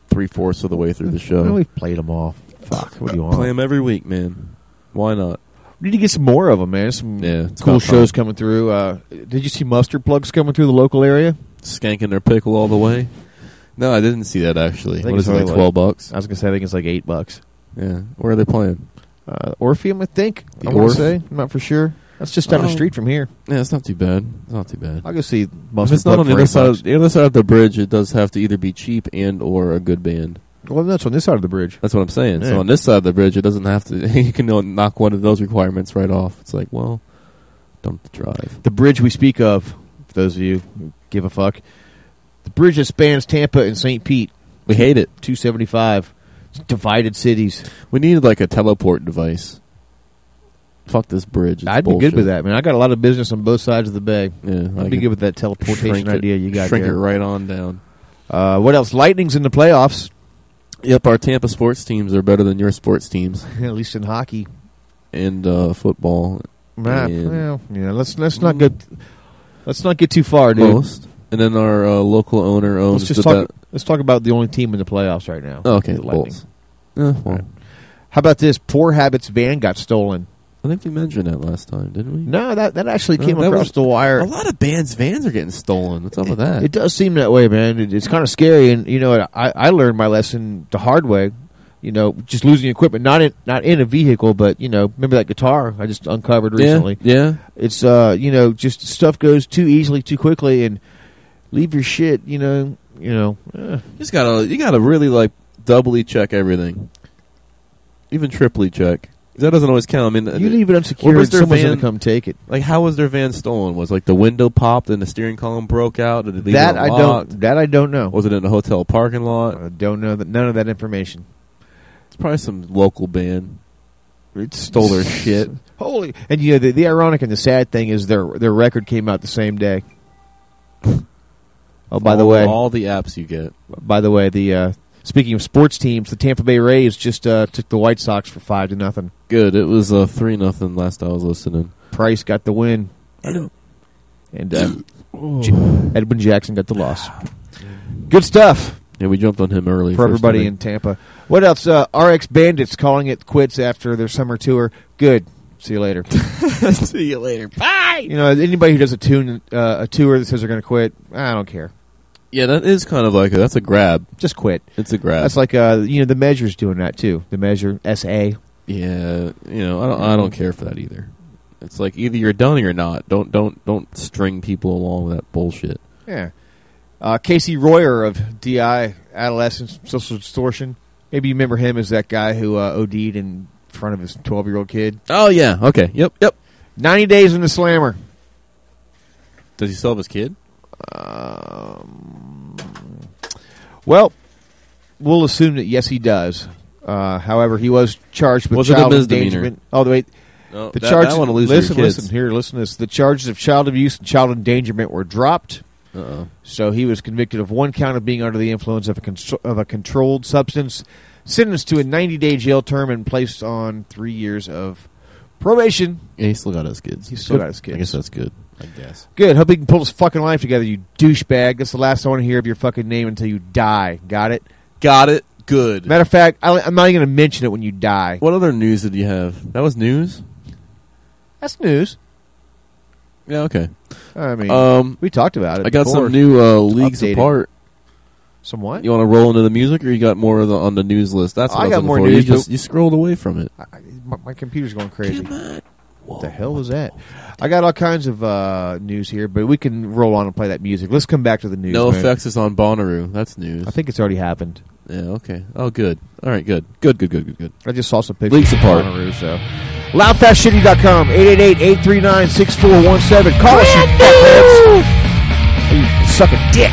Speaker 8: three fourths of the way through the show.
Speaker 7: Well, we've played them all. Fuck. What do you want?
Speaker 8: Play them every week, man. Why not?
Speaker 7: We need to get some more of them, man. Some
Speaker 8: Yeah,
Speaker 7: cool shows coming through. Uh, did you see mustard plugs coming through the local area?
Speaker 8: Skanking their pickle all the way. No, I didn't see that actually.
Speaker 7: I think
Speaker 8: What is
Speaker 7: it's
Speaker 8: it, like twelve bucks?
Speaker 7: I was gonna say I think it's like eight bucks.
Speaker 8: Yeah. Where are they playing?
Speaker 7: Uh, Orpheum, I think.
Speaker 8: The
Speaker 7: I want to say. I'm not for sure. That's just down the
Speaker 8: Oh.
Speaker 7: street from here.
Speaker 8: Yeah, it's not too bad. It's not too bad.
Speaker 7: I'll go see
Speaker 8: If
Speaker 7: mustard
Speaker 8: it's not on the other side,
Speaker 7: bucks.
Speaker 8: the other side of the bridge, it does have to either be cheap and or a good band.
Speaker 7: Well, that's on this side of the bridge.
Speaker 8: That's what I'm saying.
Speaker 7: Yeah.
Speaker 8: So on this side of the bridge, it doesn't have to. you can knock one of those requirements right off. It's like, well, don't drive.
Speaker 7: The bridge we speak of, for those of you who give a fuck, the bridge that spans Tampa and St. Pete,
Speaker 8: We hate it.
Speaker 7: 275. It's divided cities.
Speaker 8: We needed like a teleport device. Fuck this bridge. It's
Speaker 7: I'd be good with that, man. I got a lot of business on both sides of the bay.
Speaker 8: Yeah,
Speaker 7: I'd be good with that teleportation
Speaker 8: it-
Speaker 7: idea you got
Speaker 8: Shrink
Speaker 7: there.
Speaker 8: it right on down.
Speaker 7: Uh, what else? Lightning's in the playoffs,
Speaker 8: Yep, our Tampa sports teams are better than your sports teams
Speaker 7: at least in hockey.
Speaker 8: and uh, football.
Speaker 7: Nah,
Speaker 8: And-
Speaker 7: well, yeah, let's let's not get let's not get too far, dude.
Speaker 8: Most. And then our uh, local owner owns
Speaker 7: Let's just
Speaker 8: the
Speaker 7: talk. let's talk about the only team in the playoffs right now.
Speaker 8: Oh, okay,
Speaker 7: The Lightning.
Speaker 8: Bulls. Yeah, well,
Speaker 7: Right. How about this? Poor Habits van got stolen.
Speaker 8: I think we mentioned that last time, didn't we?
Speaker 7: No, that that actually
Speaker 8: No,
Speaker 7: came
Speaker 8: that
Speaker 7: across
Speaker 8: was-
Speaker 7: the wire.
Speaker 8: A lot of bands' vans are getting stolen. What's up with that?
Speaker 7: It does seem that way, man. It, it's kind of scary, and you know, I, I learned my lesson the hard way. You know, just losing equipment, not in not in a vehicle, but you know, remember that guitar I just uncovered recently.
Speaker 8: Yeah, yeah.
Speaker 7: It's uh, you know, just stuff goes too easily, too quickly, and leave your shit. You know, you know. eh.
Speaker 8: You just gotta you gotta really like doubly check everything, even triply check. That doesn't always count. I mean,
Speaker 7: You leave it
Speaker 8: unsecured,
Speaker 7: unsecure,
Speaker 8: was
Speaker 7: and
Speaker 8: their
Speaker 7: someone's gonna come take it.
Speaker 8: like how was their van stolen? Was like the window popped and the steering column broke out? Did it leave
Speaker 7: That I don't. That I don't know.
Speaker 8: Was it in a hotel parking lot?
Speaker 7: I don't know that. None of that information.
Speaker 8: It's probably some local band
Speaker 7: It
Speaker 8: stole their shit.
Speaker 7: Holy! And you know the, the ironic and the sad thing is their their record came out the same day. Oh, by the way,
Speaker 8: all the apps you get.
Speaker 7: by the way, the uh, speaking of sports teams, the Tampa Bay Rays just uh, took the White Sox for five to nothing.
Speaker 8: Good. It was uh, three nothing last I was listening.
Speaker 7: Price got the win, and uh, J- Edwin Jackson got the loss. Good stuff
Speaker 8: Yeah, we jumped on him early
Speaker 7: for everybody
Speaker 8: inning.
Speaker 7: in Tampa. What else? Uh, RX Bandits calling it quits after their summer tour. Good. See you later.
Speaker 8: See you later. Bye.
Speaker 7: you know, anybody who does a tune uh, a tour that says they're going to quit, I don't care.
Speaker 8: Yeah, that is kind of like a, that's a grab.
Speaker 7: Just quit.
Speaker 8: It's a grab.
Speaker 7: That's like uh, you know, the measure's doing that too. The measure SA.
Speaker 8: yeah, you know, I don't I don't care for that either. It's like either you're done or you're not. Don't don't don't string people along with that bullshit.
Speaker 7: Yeah. Uh, Casey Royer of DI, Adolescents Social Distortion. Maybe you remember him as that guy who uh, OD'd in front of his 12 year old kid.
Speaker 8: Oh yeah, okay, yep, yep.
Speaker 7: 90 days in the slammer.
Speaker 8: Does he still have his kid?
Speaker 7: Um, well, we'll assume that yes, he does. Uh, however, he was charged with
Speaker 8: Was
Speaker 7: child endangerment. Oh, wait.
Speaker 8: No,
Speaker 7: The
Speaker 8: that-
Speaker 7: charges.
Speaker 8: that one will lose
Speaker 7: listen,
Speaker 8: your kids.
Speaker 7: listen here. Listen to this. The charges of child abuse and child endangerment were dropped.
Speaker 8: Uh-oh.
Speaker 7: So he was convicted of one count of being under the influence of a of a controlled substance, sentenced to a 90 day jail term, and placed on three years of probation.
Speaker 8: Yeah, he still got his kids.
Speaker 7: He still
Speaker 8: Good.
Speaker 7: got his kids.
Speaker 8: I guess that's good. I guess.
Speaker 7: Good. Hope he can pull his fucking life together. You douchebag. That's the last I want to hear of your fucking name until you die. Got it?
Speaker 8: Got it. Good.
Speaker 7: Matter of fact, I, I'm not even going to mention it when you die.
Speaker 8: What other news did you have? That was news.
Speaker 7: That's news.
Speaker 8: Yeah. Okay.
Speaker 7: I mean,
Speaker 8: Um,
Speaker 7: we talked about it.
Speaker 8: I got
Speaker 7: before.
Speaker 8: some new uh, leagues
Speaker 7: Updated.
Speaker 8: apart.
Speaker 7: Some what?
Speaker 8: You want to roll into the music, or you got more of the, on the news list? That's what
Speaker 7: I
Speaker 8: was
Speaker 7: got more
Speaker 8: for.
Speaker 7: news,
Speaker 8: You just you scrolled away from it.
Speaker 7: I, my, my computer's going crazy. What the hell was that? I got all kinds of uh, news here, but we can roll on and play that music. Let's come back to the news.
Speaker 8: no
Speaker 7: man.
Speaker 8: effects is on Bonnaroo. That's news.
Speaker 7: I think it's already happened.
Speaker 8: Yeah. Okay. Oh, good. All right. Good. Good. Good. Good. Good. Good.
Speaker 7: I just saw some pictures.
Speaker 8: Leaks
Speaker 7: of
Speaker 8: apart.
Speaker 7: Bonnaroo, so. Loudfastshitty.com, 888-839-6417. Call us, you fuckheads. You suck a dick.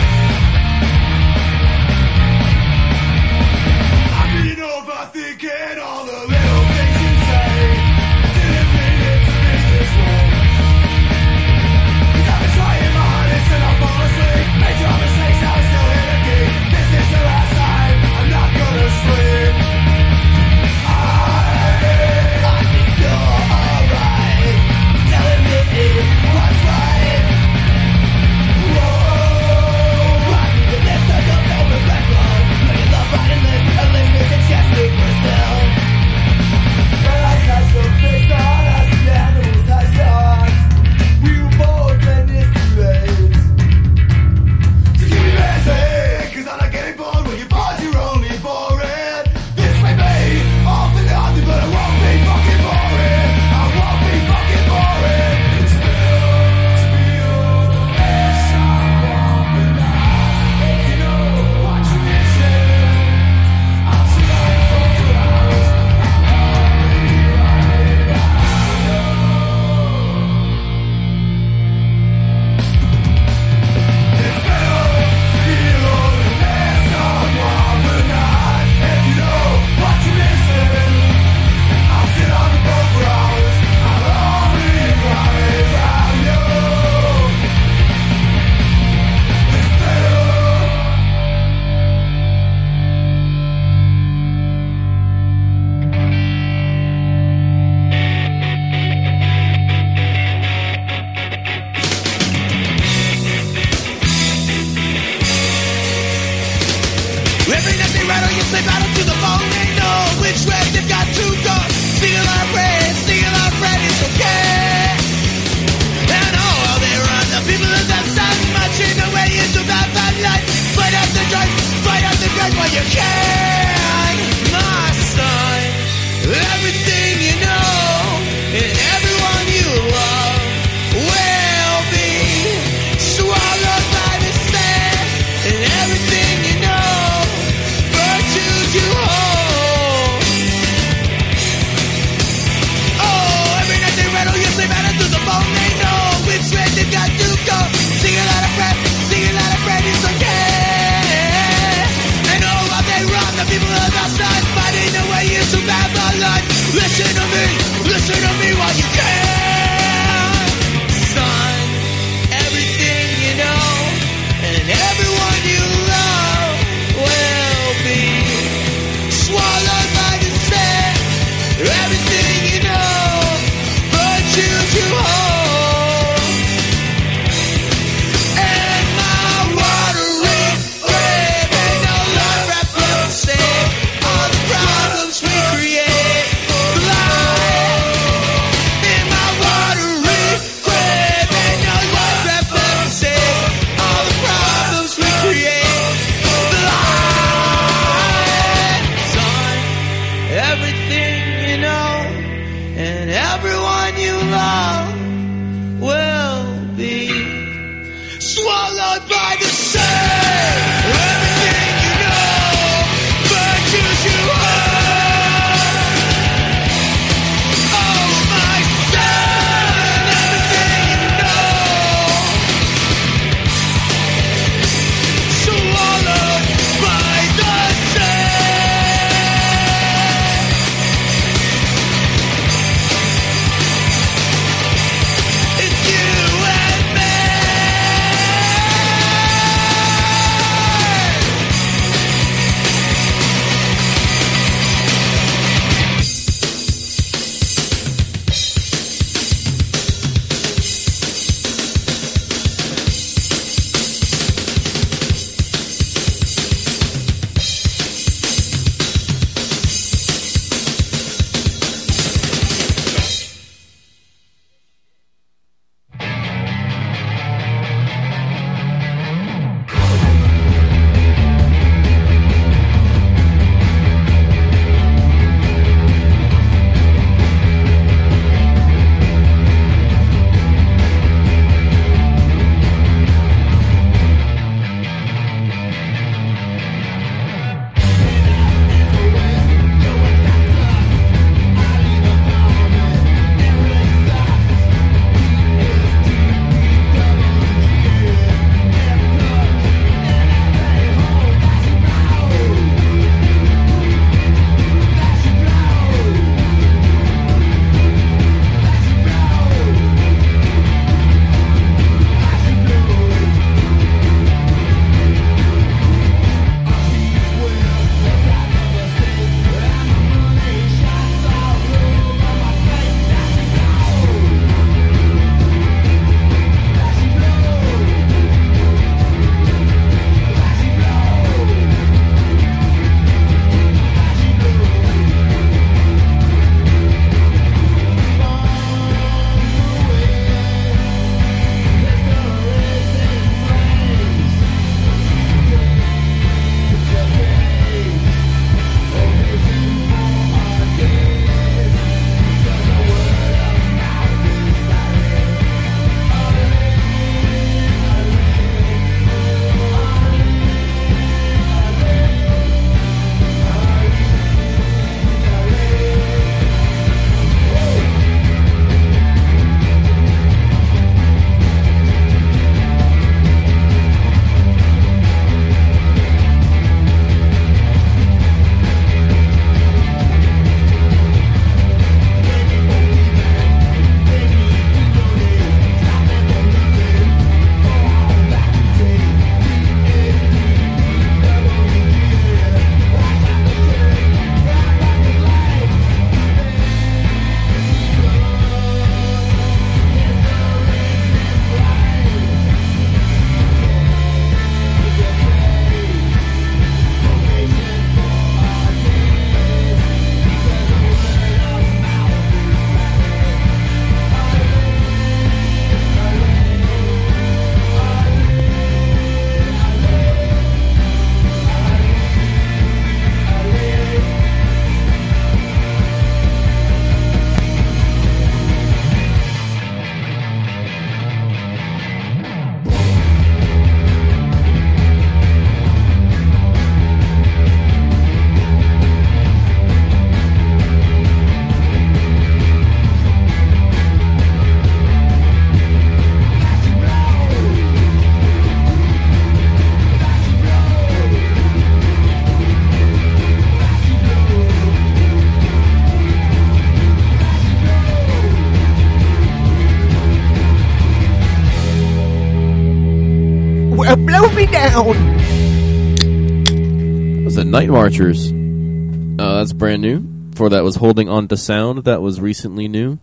Speaker 8: Was it Night Marchers? Uh, that's brand new. For that was Holding On to Sound, that was recently new.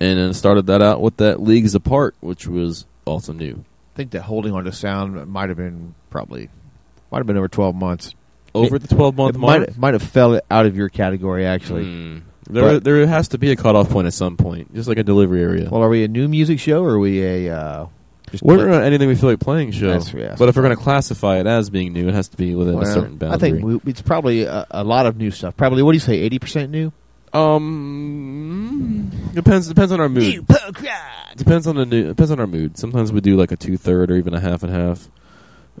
Speaker 8: And then started that out with that Leagues Apart, which was also new.
Speaker 7: I think that holding on to sound might have been probably might have been over twelve months.
Speaker 8: Over the 12 month
Speaker 7: it
Speaker 8: mark?
Speaker 7: might might have fell out of your category actually.
Speaker 8: Hmm. There,
Speaker 7: But-
Speaker 8: there has to be a cutoff point at some point, just like a delivery area.
Speaker 7: Well, are we a new music show or are we a uh, just
Speaker 8: We're not anything we feel like playing show.
Speaker 7: That's- yeah,
Speaker 8: but if we're going to classify it as being new, it has to be within
Speaker 7: Well,
Speaker 8: a certain boundary.
Speaker 7: I think we, it's probably a, a lot of new stuff. Probably what do you say? Eighty percent new.
Speaker 8: Um, depends depends on our mood. Depends on the new, depends on our mood. Sometimes we do like a two third or even a half and half.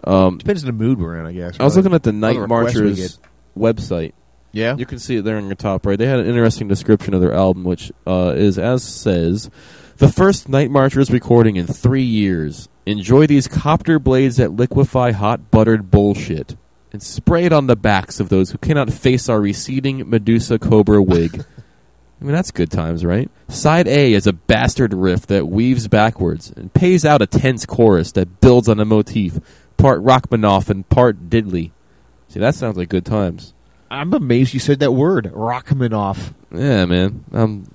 Speaker 8: Um,
Speaker 7: Depends on the mood we're in, I guess.
Speaker 8: I was looking at the Night
Speaker 7: requests
Speaker 8: Marchers
Speaker 7: get.
Speaker 8: website.
Speaker 7: Yeah,
Speaker 8: You can see it there on your top right. They had an interesting description of their album, which uh, is as says, the first Night Marchers recording in three years. Enjoy these copter blades that liquefy hot buttered bullshit and spray it on the backs of those who cannot face our receding Medusa Cobra wig. I mean, that's good times, right? Side A is a bastard riff that weaves backwards and pays out a tense chorus that builds on a motif, part Rachmaninoff and part Diddley. See, that sounds like good times.
Speaker 7: I'm amazed you said that word, Rachmaninoff.
Speaker 8: Yeah, man. Um,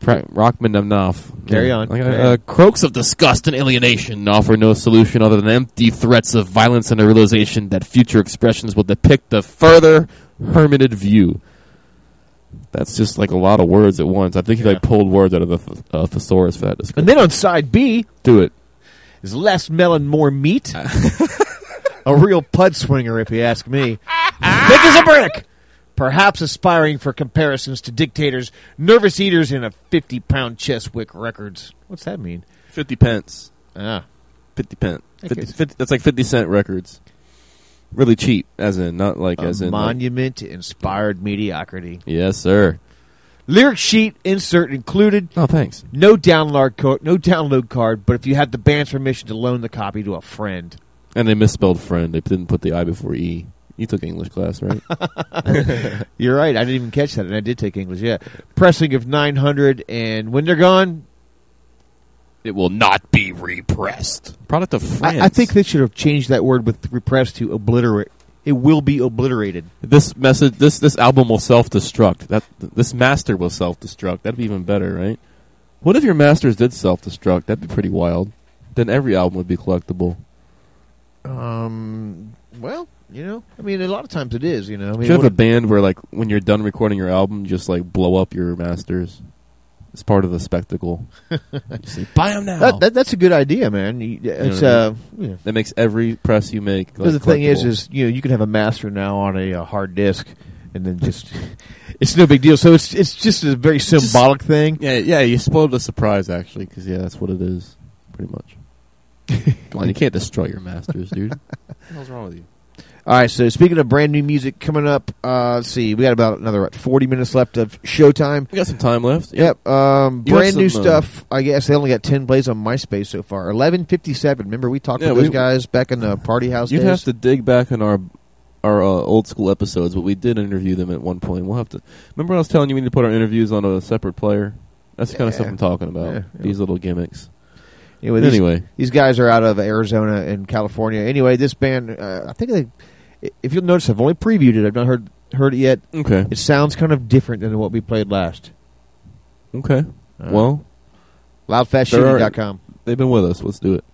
Speaker 8: pra- Rachmaninoff.
Speaker 7: Carry on.
Speaker 8: Like,
Speaker 7: Carry
Speaker 8: uh,
Speaker 7: on.
Speaker 8: croaks of disgust and alienation offer no solution other than empty threats of violence and a realization that future expressions will depict a further hermited view. That's just like a lot of words at once. I think he like pulled words out of the th- uh, thesaurus for that description.
Speaker 7: And then on side B
Speaker 8: Do it.
Speaker 7: is less melon, more meat. a real pud swinger, if you ask me. Thick as a brick. Perhaps aspiring for comparisons to dictators, nervous eaters, and a 50 pound Chiswick records. What's that mean?
Speaker 8: 50 pence.
Speaker 7: Ah.
Speaker 8: 50 pence.
Speaker 7: I
Speaker 8: 50, 50 that's like 50 cent records. Really cheap, as in, not like,
Speaker 7: A
Speaker 8: as in. like-
Speaker 7: monument to inspired mediocrity.
Speaker 8: yes, sir.
Speaker 7: Lyric sheet insert included.
Speaker 8: Oh, thanks.
Speaker 7: No download card. No download card. But if you had the band's permission to loan the copy to a friend,
Speaker 8: And they misspelled friend. They didn't put the I before E. You took English class, right?
Speaker 7: you're right. I didn't even catch that, and I did take English. Yeah, pressing of 900, and when they're gone,
Speaker 8: it will not be repressed. Product of France.
Speaker 7: I, I think they should have changed that word with repressed to obliterate. It will be obliterated.
Speaker 8: this message, this this album will self destruct. That this master will self destruct. That'd be even better, right? What if your masters did self destruct? That'd be pretty wild. Then every album would be collectible.
Speaker 7: Um. Well, you know, I mean, a lot of times it is. You know, I
Speaker 8: You
Speaker 7: mean,
Speaker 8: should have a band where, like, when you're done recording your album, just like blow up your masters. It's part of the spectacle. Just say, Buy them now.
Speaker 7: that, that, that's a good idea, man. You- It's
Speaker 8: what I
Speaker 7: uh,
Speaker 8: mean?
Speaker 7: you know,
Speaker 8: That makes every press you make.
Speaker 7: Because
Speaker 8: like,
Speaker 7: the thing is, is you know you can have a master now on a, uh hard disk, and then just it's no big deal. So it's it's just a very symbolic thing.
Speaker 8: yeah, yeah. You spoiled the surprise actually, because yeah, that's what it is, pretty much. Come on, you can't destroy your masters, dude. what the hell's wrong with you?
Speaker 7: All right. So speaking of brand new music coming up, uh, let's see, we got about another what, forty minutes left of showtime.
Speaker 8: We got some time left.
Speaker 7: Yep. Um,
Speaker 8: You have
Speaker 7: brand new
Speaker 8: some, uh,
Speaker 7: stuff. I guess they only got ten plays on MySpace so far. Eleven fifty seven. Remember we talked
Speaker 8: Yeah,
Speaker 7: to those guys back in the party house
Speaker 8: You'd
Speaker 7: days.
Speaker 8: have to dig back in our our uh, old school episodes, but we did interview them at one point. We'll have to. Remember, I was telling you we need to put our interviews on a separate player. That's the kind of stuff I'm talking about.
Speaker 7: Yeah, yeah.
Speaker 8: These little gimmicks.
Speaker 7: Anyway, these,
Speaker 8: Anyway,
Speaker 7: these guys are out of Arizona and California. Anyway, this band, uh, I think they, if you'll notice, I've only previewed it. I've not heard heard it yet.
Speaker 8: okay,
Speaker 7: It sounds kind of different than what we played last.
Speaker 8: okay.
Speaker 7: Uh,
Speaker 8: well,
Speaker 7: loudfastshitty.com.
Speaker 8: they've been with us. Let's do it.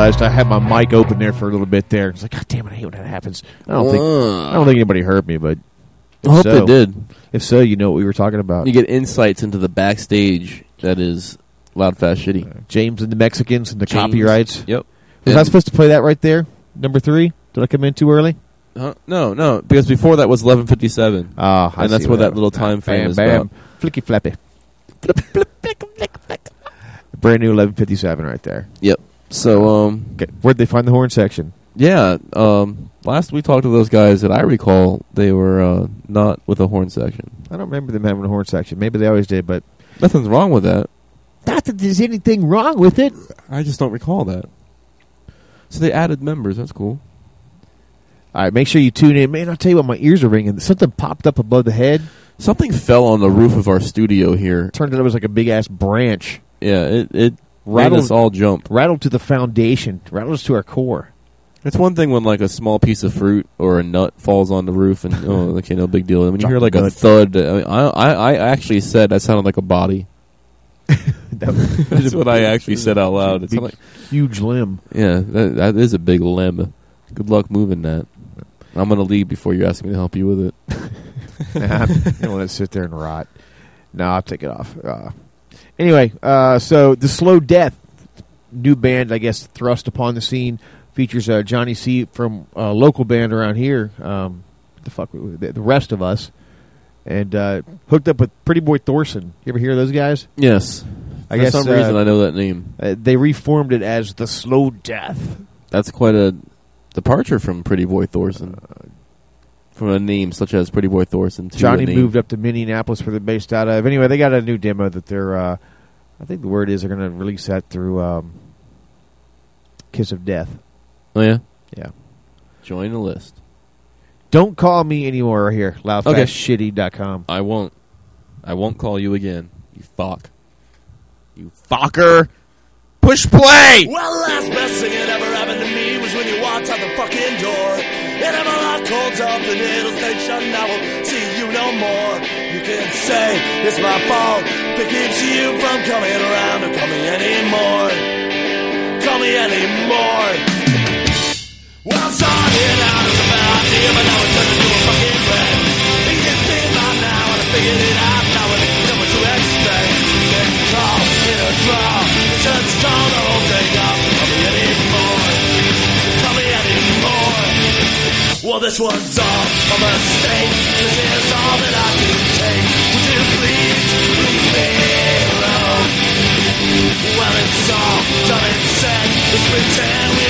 Speaker 7: Realized I had my mic open there for a little bit there. It's like, God damn it, I hate when that happens. I don't think I don't think anybody heard me, but
Speaker 8: I hope
Speaker 7: so-
Speaker 8: they did.
Speaker 7: If so, you know what we were talking about.
Speaker 8: You get insights into the backstage that is loud, fast, shitty.
Speaker 7: James and the Mexicans and the
Speaker 8: James.
Speaker 7: copyrights.
Speaker 8: Yep.
Speaker 7: Was I
Speaker 8: And-
Speaker 7: supposed to play that right there? Number three? Did I come in too early?
Speaker 8: Huh? No, no, because before that was eleven fifty seven.
Speaker 7: Ah, I
Speaker 8: and that's
Speaker 7: where
Speaker 8: that little time frame
Speaker 7: bam,
Speaker 8: is
Speaker 7: bam.
Speaker 8: about.
Speaker 7: Flicky flappy. Brand new 1157 right there.
Speaker 8: Yep. So, um,
Speaker 7: Okay, where'd they find the horn section?
Speaker 8: yeah, um, last we talked to those guys that I recall, they were uh, not with a horn section.
Speaker 7: I don't remember them having a horn section. Maybe they always did, but
Speaker 8: Nothing's wrong with that.
Speaker 7: not that there's anything wrong with it.
Speaker 8: I just don't recall that. So they added members. That's cool.
Speaker 7: All right, make sure you tune in. Man, I'll tell you what, my ears are ringing. Something popped up above the head.
Speaker 8: Something fell on the roof of our studio here.
Speaker 7: Turned out it was like a big ass branch.
Speaker 8: Yeah, it it made
Speaker 7: Rattled-
Speaker 8: us all jump.
Speaker 7: Rattled to the foundation. Rattle us to our core.
Speaker 8: It's one thing when like a small piece of fruit or a nut falls on the roof and oh, okay, no big deal. When you
Speaker 7: Drop
Speaker 8: hear like a thud, I, mean, I I I actually said that sounded like a body.
Speaker 7: That
Speaker 8: That's what I actually said out loud. It's like
Speaker 7: huge limb.
Speaker 8: yeah, that, that is a big limb. Good luck moving that. I'm gonna leave before you ask me to help you with it.
Speaker 7: Nah, you don't let it sit there and rot. No, I'll take it off. Uh, anyway, uh, so the Slow Death, new band, I guess, thrust upon the scene, features uh, Johnny C from a local band around here. Um, the fuck, the, the rest of us, and uh, hooked up with Pretty Boy Thorson. You ever hear those guys?
Speaker 8: Yes.
Speaker 7: I
Speaker 8: For
Speaker 7: guess
Speaker 8: some
Speaker 7: uh,
Speaker 8: reason I know that name.
Speaker 7: Uh, they reformed it as the Slow Death.
Speaker 8: That's quite a departure from Pretty Boy Thorson. from a name such as Pretty Boy Thorson
Speaker 7: Johnny moved up to Minneapolis where they're based out of. Anyway, they got a new demo that they're. Uh, I think the word is they're going to release that through um, Kiss of Death.
Speaker 8: Oh yeah,
Speaker 7: Yeah.
Speaker 8: join the list.
Speaker 7: Don't call me anymore here.
Speaker 8: Okay.
Speaker 7: Loudfastshitty.com.
Speaker 8: I won't. I won't call you again. You fuck. You fucker. Push play.
Speaker 3: Well, the last best thing that ever happened to me was when you walked out the fucking door. And if my heart calls up and it'll stay shut and I will see you no more. You can say it's my fault it keeps you from coming around or call me anymore. Call me anymore. Well, starting out as a bad idea, but now it's turned into a fucking red. Think it's been by now and I figured it out now I know what to expect. Get caught in a draw, just call the whole thing up. Well, this one's all a mistake. This is all that I can take. Would you please leave me alone? Well, it's all done and said. Let's pretend we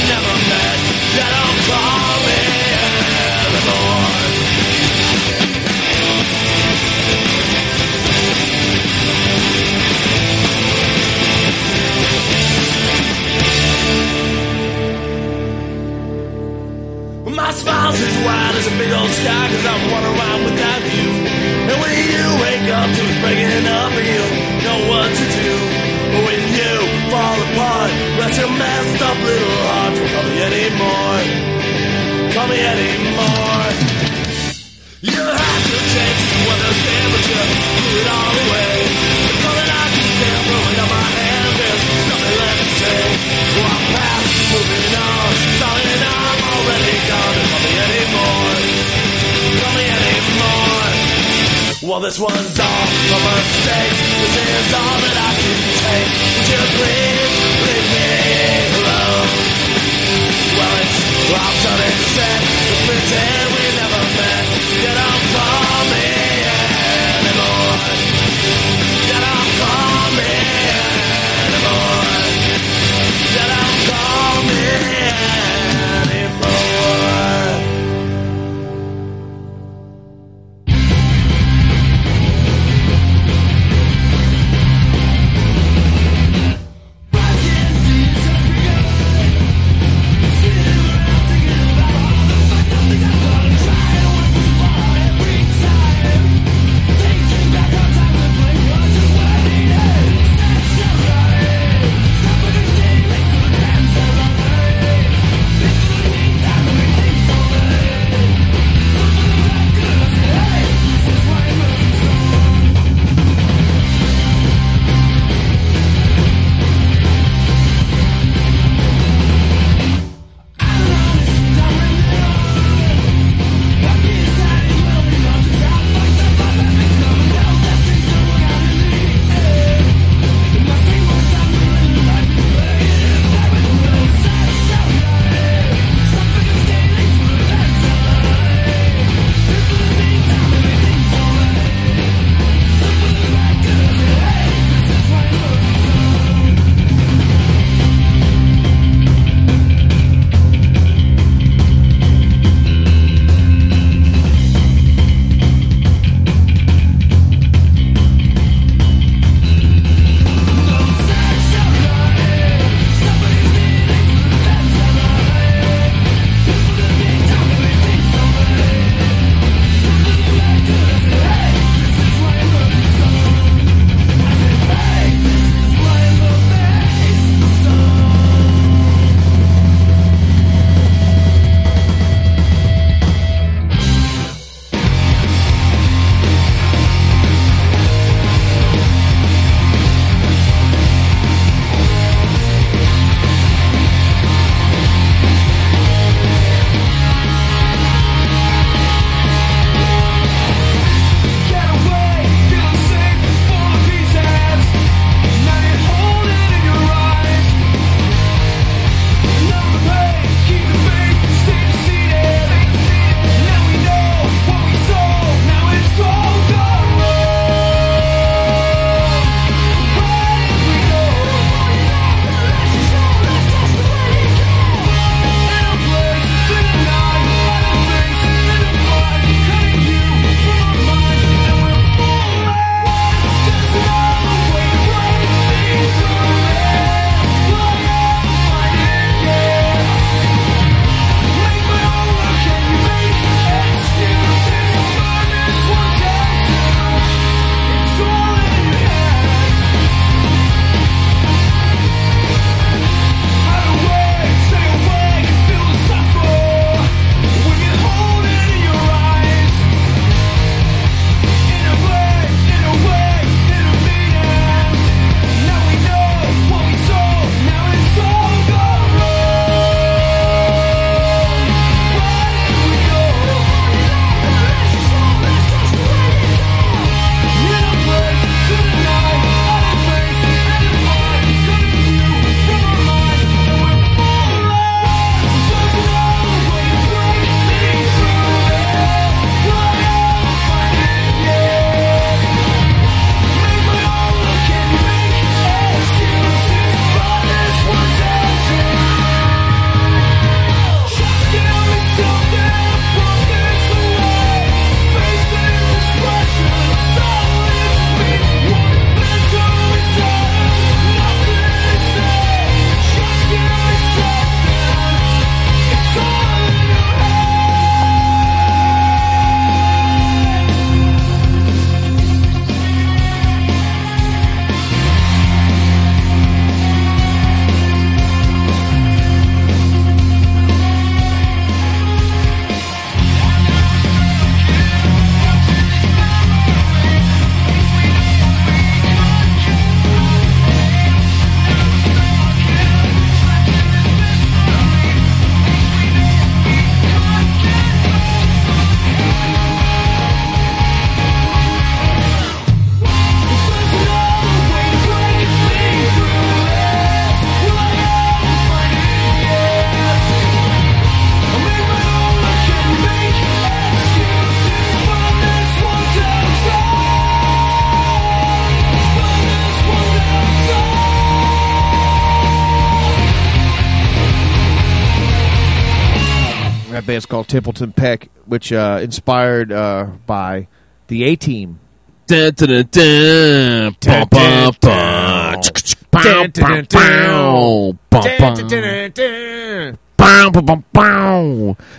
Speaker 7: called Templeton Peck, which uh, inspired uh, by the A Team.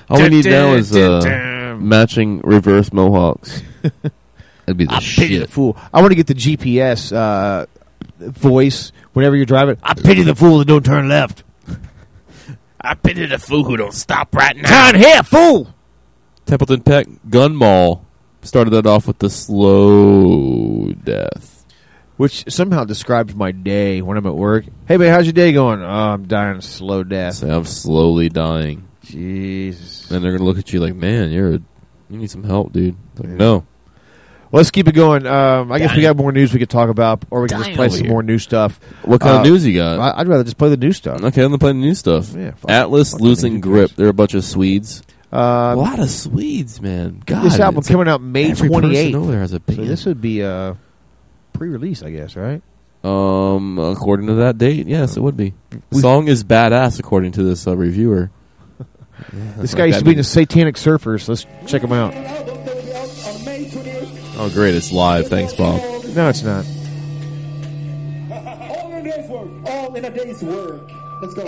Speaker 8: All we need now is uh, matching reverse mohawks. That'd be the
Speaker 7: I pity the
Speaker 8: shit.
Speaker 7: fool. I want to get the GPS uh, voice whenever you're driving. I pity the fool that don't turn left.
Speaker 8: I pity the fool who don't stop right now.
Speaker 7: Turn here, fool.
Speaker 8: Templeton Peck Gun Mall started that off with the slow death.
Speaker 7: Which somehow describes my day when I'm at work. Hey, babe, how's your day going? Oh, I'm dying of slow death.
Speaker 8: Say I'm slowly dying,
Speaker 7: Jesus.
Speaker 8: and they're gonna look at you like, "Man, you're a, you need some help, dude." It's like, no,
Speaker 7: Let's keep it going. Um, I guess we got more news we could talk about, or we can just play some
Speaker 8: here.
Speaker 7: more new stuff.
Speaker 8: what kind
Speaker 7: Uh,
Speaker 8: of news you got?
Speaker 7: I- I'd rather just play the new stuff.
Speaker 8: okay, I'm gonna play the new stuff.
Speaker 7: Yeah, fuck-
Speaker 8: Atlas
Speaker 7: fuck
Speaker 8: losing
Speaker 7: the
Speaker 8: grip. They're a bunch of Swedes. a
Speaker 7: Uh,
Speaker 8: lot of Swedes, man. God,
Speaker 7: this album
Speaker 8: it's
Speaker 7: coming out May
Speaker 8: every person
Speaker 7: 28th.
Speaker 8: over there has a
Speaker 7: So this would be uh, pre-release, I guess, right?
Speaker 8: Um, according to that date, yes, it would be. The song is badass, according to this uh, reviewer.
Speaker 7: This guy used to be in the Satanic Surfers. Let's check him out.
Speaker 8: Oh, great! It's live. Thanks, Bob.
Speaker 7: No, it's not.
Speaker 2: All in a day's work. All in a day's work. Let's go.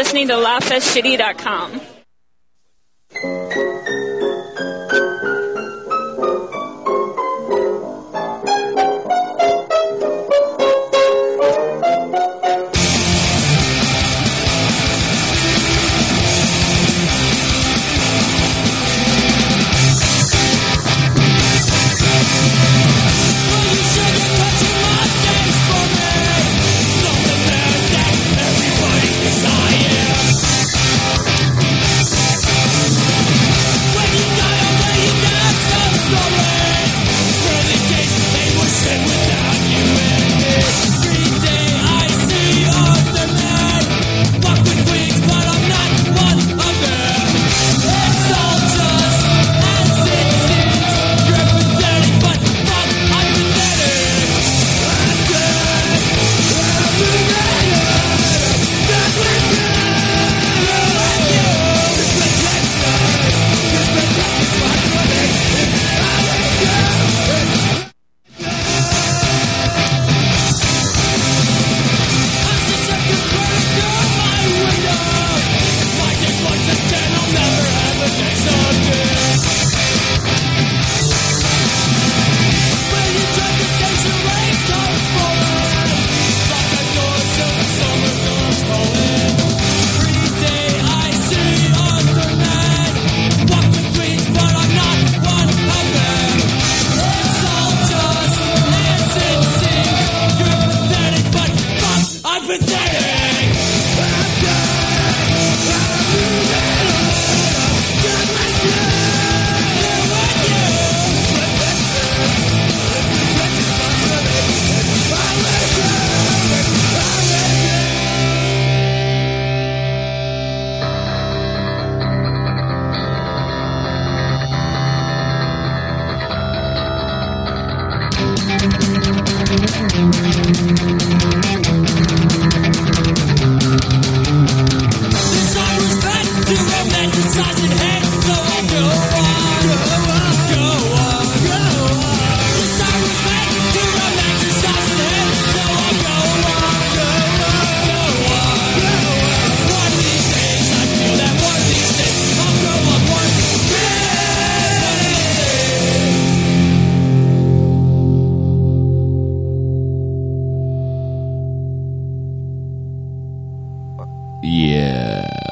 Speaker 9: Listening to LoudFastShitty.com.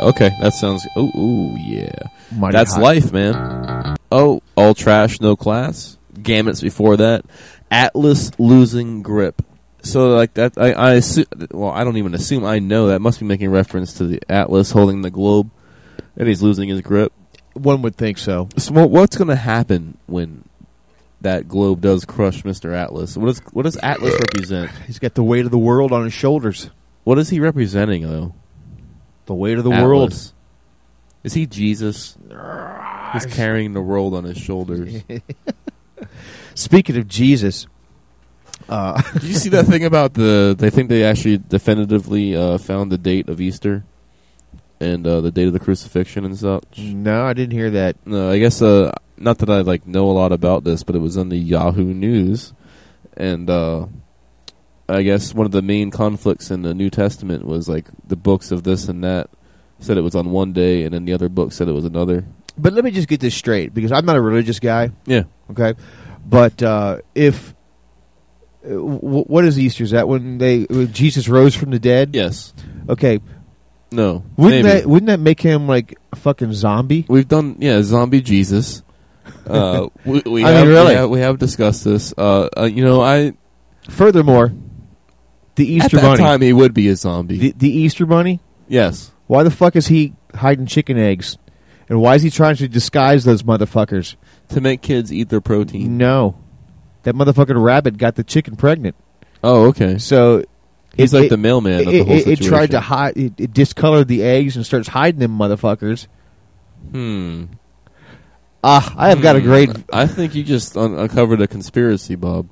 Speaker 8: Okay, that sounds. Oh, ooh, yeah.
Speaker 7: Mighty
Speaker 8: That's
Speaker 7: hot.
Speaker 8: life, man. Oh, all trash, no class. Gamuts before that. Atlas losing grip. So like that, I, I assume. Well, I don't even assume. I know that must be making reference to the Atlas holding the globe, and he's losing his grip.
Speaker 7: One would think so.
Speaker 8: So what- what's going to happen when that globe does crush Mister Atlas? What does what does Atlas represent?
Speaker 7: He's got the weight of the world on his shoulders.
Speaker 8: What is he representing though?
Speaker 7: The weight of the world.
Speaker 8: Is he Jesus? He's carrying the world on his shoulders.
Speaker 7: Speaking of Jesus, uh,
Speaker 8: Did you see that thing about the? They think they actually definitively uh, found the date of Easter and uh, the date of the crucifixion and such.
Speaker 7: no, I didn't hear that.
Speaker 8: No, I guess uh, not that I like know a lot about this, but it was on the Yahoo News, and uh, I guess one of the main conflicts in the New Testament was like the books of this and that said it was on one day, and then the other book said it was another.
Speaker 7: But let me just get this straight because I'm not a religious guy.
Speaker 8: Yeah,
Speaker 7: Okay, but uh, if uh, w- what is Easter? Is that when they when Jesus rose from the dead?
Speaker 8: yes,
Speaker 7: Okay,
Speaker 8: no,
Speaker 7: wouldn't
Speaker 8: maybe.
Speaker 7: that wouldn't that make him like a fucking zombie?
Speaker 8: We've done yeah, zombie Jesus. Uh, we, we
Speaker 7: I mean,
Speaker 8: have, we have- we have discussed this. Uh, uh, you know, I
Speaker 7: Furthermore, the Easter
Speaker 8: at that
Speaker 7: bunny,
Speaker 8: time he would be a zombie.
Speaker 7: the, the Easter bunny.
Speaker 8: yes,
Speaker 7: Why the fuck is he hiding chicken eggs? And why is he trying to disguise those motherfuckers?
Speaker 8: to make kids eat their protein.
Speaker 7: No, that motherfucking rabbit got the chicken pregnant.
Speaker 8: Oh, okay.
Speaker 7: So
Speaker 8: He's
Speaker 7: it-
Speaker 8: like
Speaker 7: it-
Speaker 8: the mailman
Speaker 7: It,
Speaker 8: of the whole
Speaker 7: it- it tried to hide. It, it discolored the eggs and starts hiding them motherfuckers.
Speaker 8: Hmm.
Speaker 7: Ah, I have got a
Speaker 8: Hmm.
Speaker 7: great.
Speaker 8: I think you just un- uncovered a conspiracy, Bob.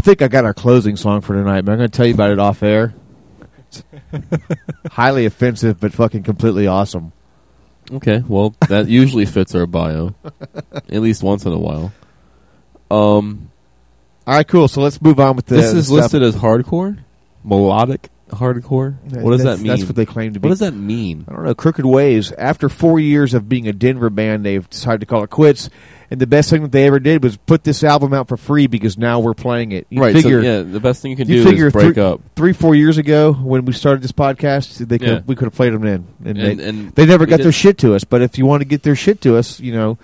Speaker 7: I think I got our closing song for tonight, but I'm going to tell you about it off air. Highly offensive, but fucking completely awesome.
Speaker 8: Okay, well, that usually fits our bio, at least once in a while. Um,
Speaker 7: All right, cool. So let's move on with the.
Speaker 8: this is
Speaker 7: stuff.
Speaker 8: listed as hardcore, melodic. Hardcore? What does
Speaker 7: that's-
Speaker 8: that mean?
Speaker 7: that's what they claim to be.
Speaker 8: What does that mean?
Speaker 7: I don't know. Crooked Ways. After four years of being a Denver band, they've decided to call it quits. And the best thing that they ever did was put this album out for free because now we're playing it. You
Speaker 8: right.
Speaker 7: Figure,
Speaker 8: so, yeah. The best thing you can
Speaker 7: you
Speaker 8: do is break
Speaker 7: three,
Speaker 8: up.
Speaker 7: Three, four years ago, when we started this podcast, they could
Speaker 8: Yeah.
Speaker 7: we could have played them in, and,
Speaker 8: And-
Speaker 7: they,
Speaker 8: and
Speaker 7: they never got
Speaker 8: did-
Speaker 7: their shit to us. But if you want to get their shit to us, you know,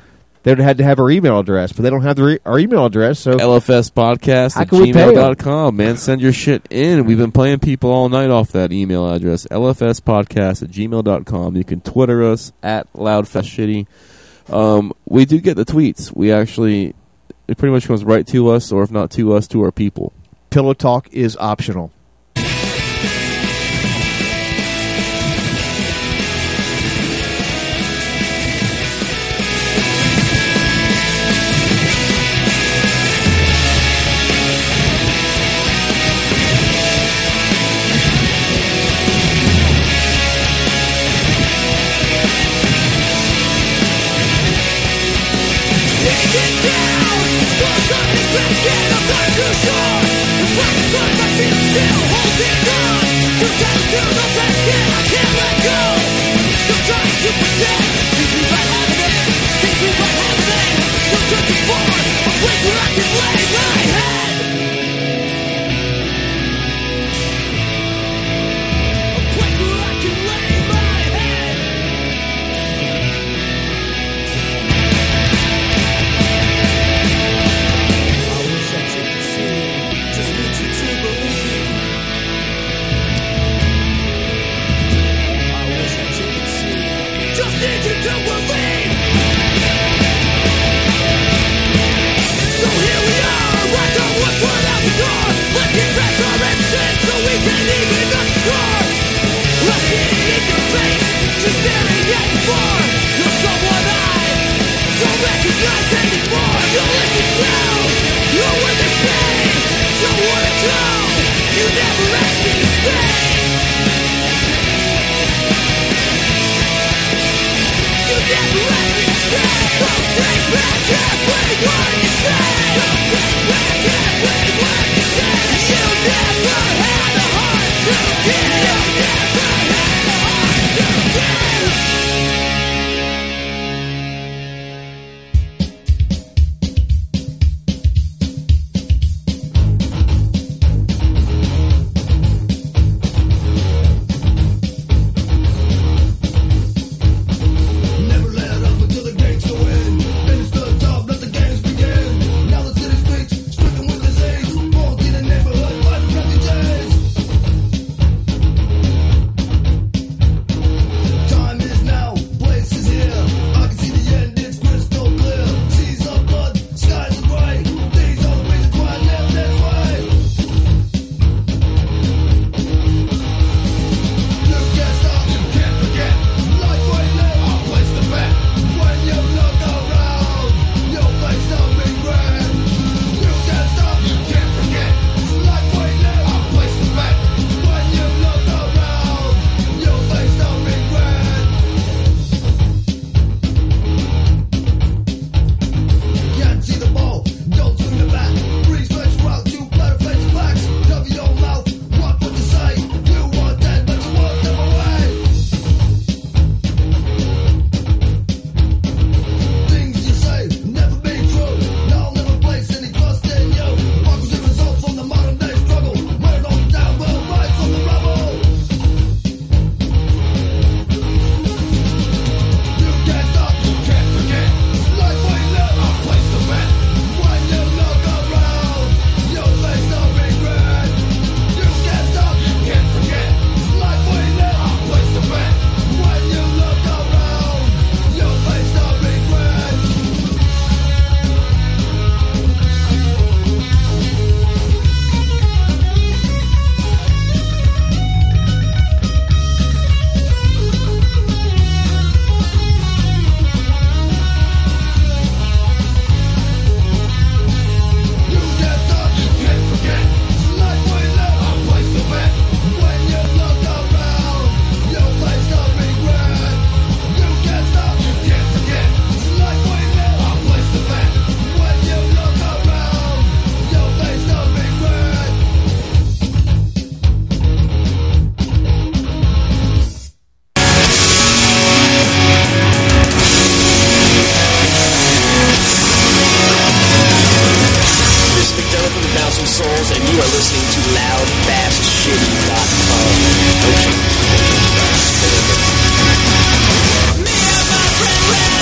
Speaker 7: they would have had to have our email address, but they don't have their e- our email address. So
Speaker 8: LFS podcast at
Speaker 7: can we pay 'em?
Speaker 8: gmail.com, man. Send your shit in. We've been playing people all night off that email address, LFS podcast at gmail.com. You can Twitter us at loudfastshitty. Um, we do get the tweets. We actually, it pretty much comes right to us, or if not to us, to our people.
Speaker 7: pillow talk is optional.
Speaker 9: Just
Speaker 4: 100,000 souls, and you are listening to loudfastshitty.com.
Speaker 9: want to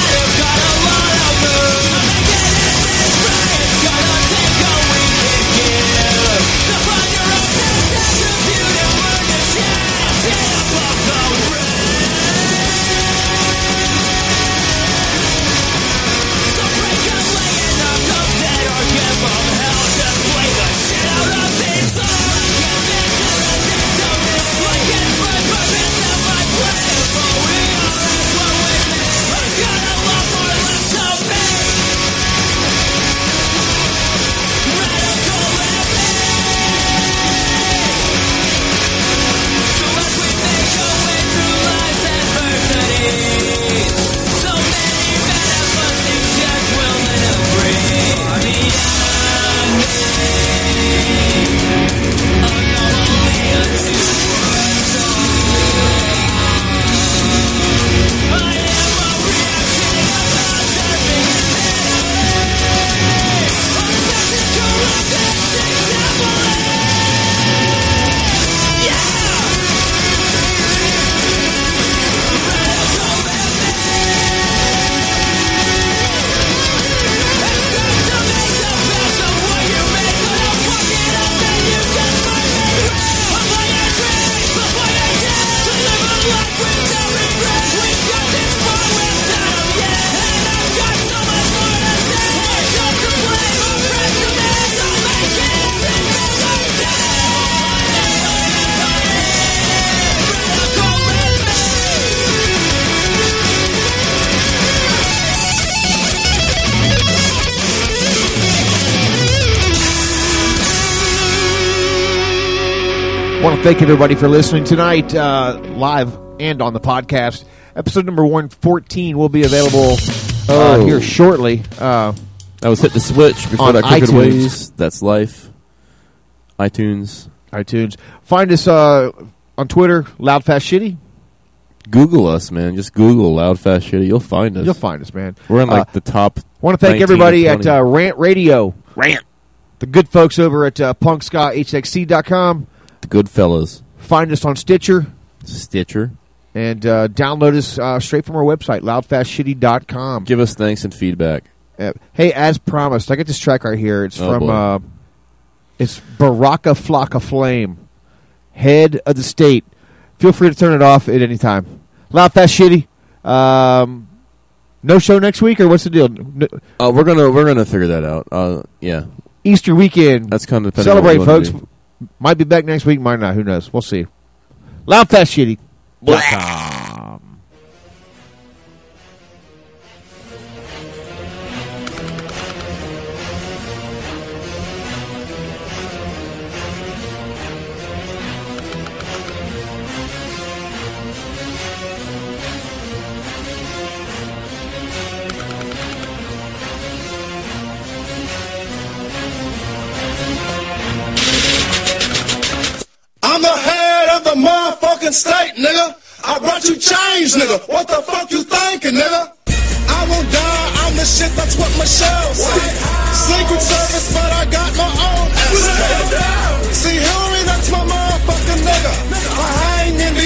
Speaker 9: thank you everybody for listening tonight, uh, live and on the podcast. Episode number 114 will be available uh,
Speaker 8: Oh.
Speaker 9: here shortly. Uh,
Speaker 8: I was hit the switch before that crooked
Speaker 9: iTunes.
Speaker 8: ways. That's life. iTunes.
Speaker 9: iTunes. Find us uh, on Twitter, Loud Fast Shitty.
Speaker 8: Google us, man. Just Google Loud Fast Shitty. You'll find us.
Speaker 9: You'll find us, man.
Speaker 8: We're in like
Speaker 9: Uh,
Speaker 8: the top.
Speaker 9: want to thank everybody at uh, Rant Radio.
Speaker 8: Rant.
Speaker 9: The good folks over at uh, punkscahxc.com.
Speaker 8: the good fellas.
Speaker 9: Find us on Stitcher.
Speaker 8: Stitcher.
Speaker 9: And uh, download us uh, straight from our website, loudfastshitty.com.
Speaker 8: Give us thanks and feedback.
Speaker 9: Uh, hey, as promised, I get this track right here. It's
Speaker 8: Oh,
Speaker 9: from uh, it's Baraka Flocka Flame, head of the state. Feel free to turn it off at any time. Loud, fast, shitty. Um, no show next week, or what's the deal? No-
Speaker 8: Uh, we're gonna we're gonna figure that out. Uh, yeah,
Speaker 9: Easter weekend.
Speaker 8: that's kind of
Speaker 9: Celebrate, folks. Might be back next week, might not. Who knows? We'll see. Loud,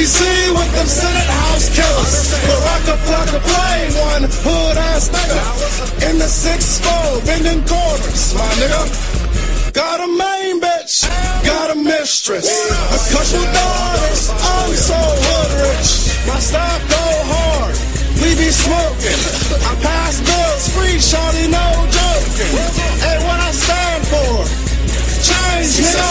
Speaker 2: D.C. with them Senate House killers. Baraka Flocka Flame, one hood ass nigga. In the sixth skull, bending corners, my nigga. Got a main bitch, got a mistress, a couple daughters, I'm so hood rich. My staff go hard, we be smoking. I pass bills free, shawty, no joking. Hey, what I stand for? Change, nigga.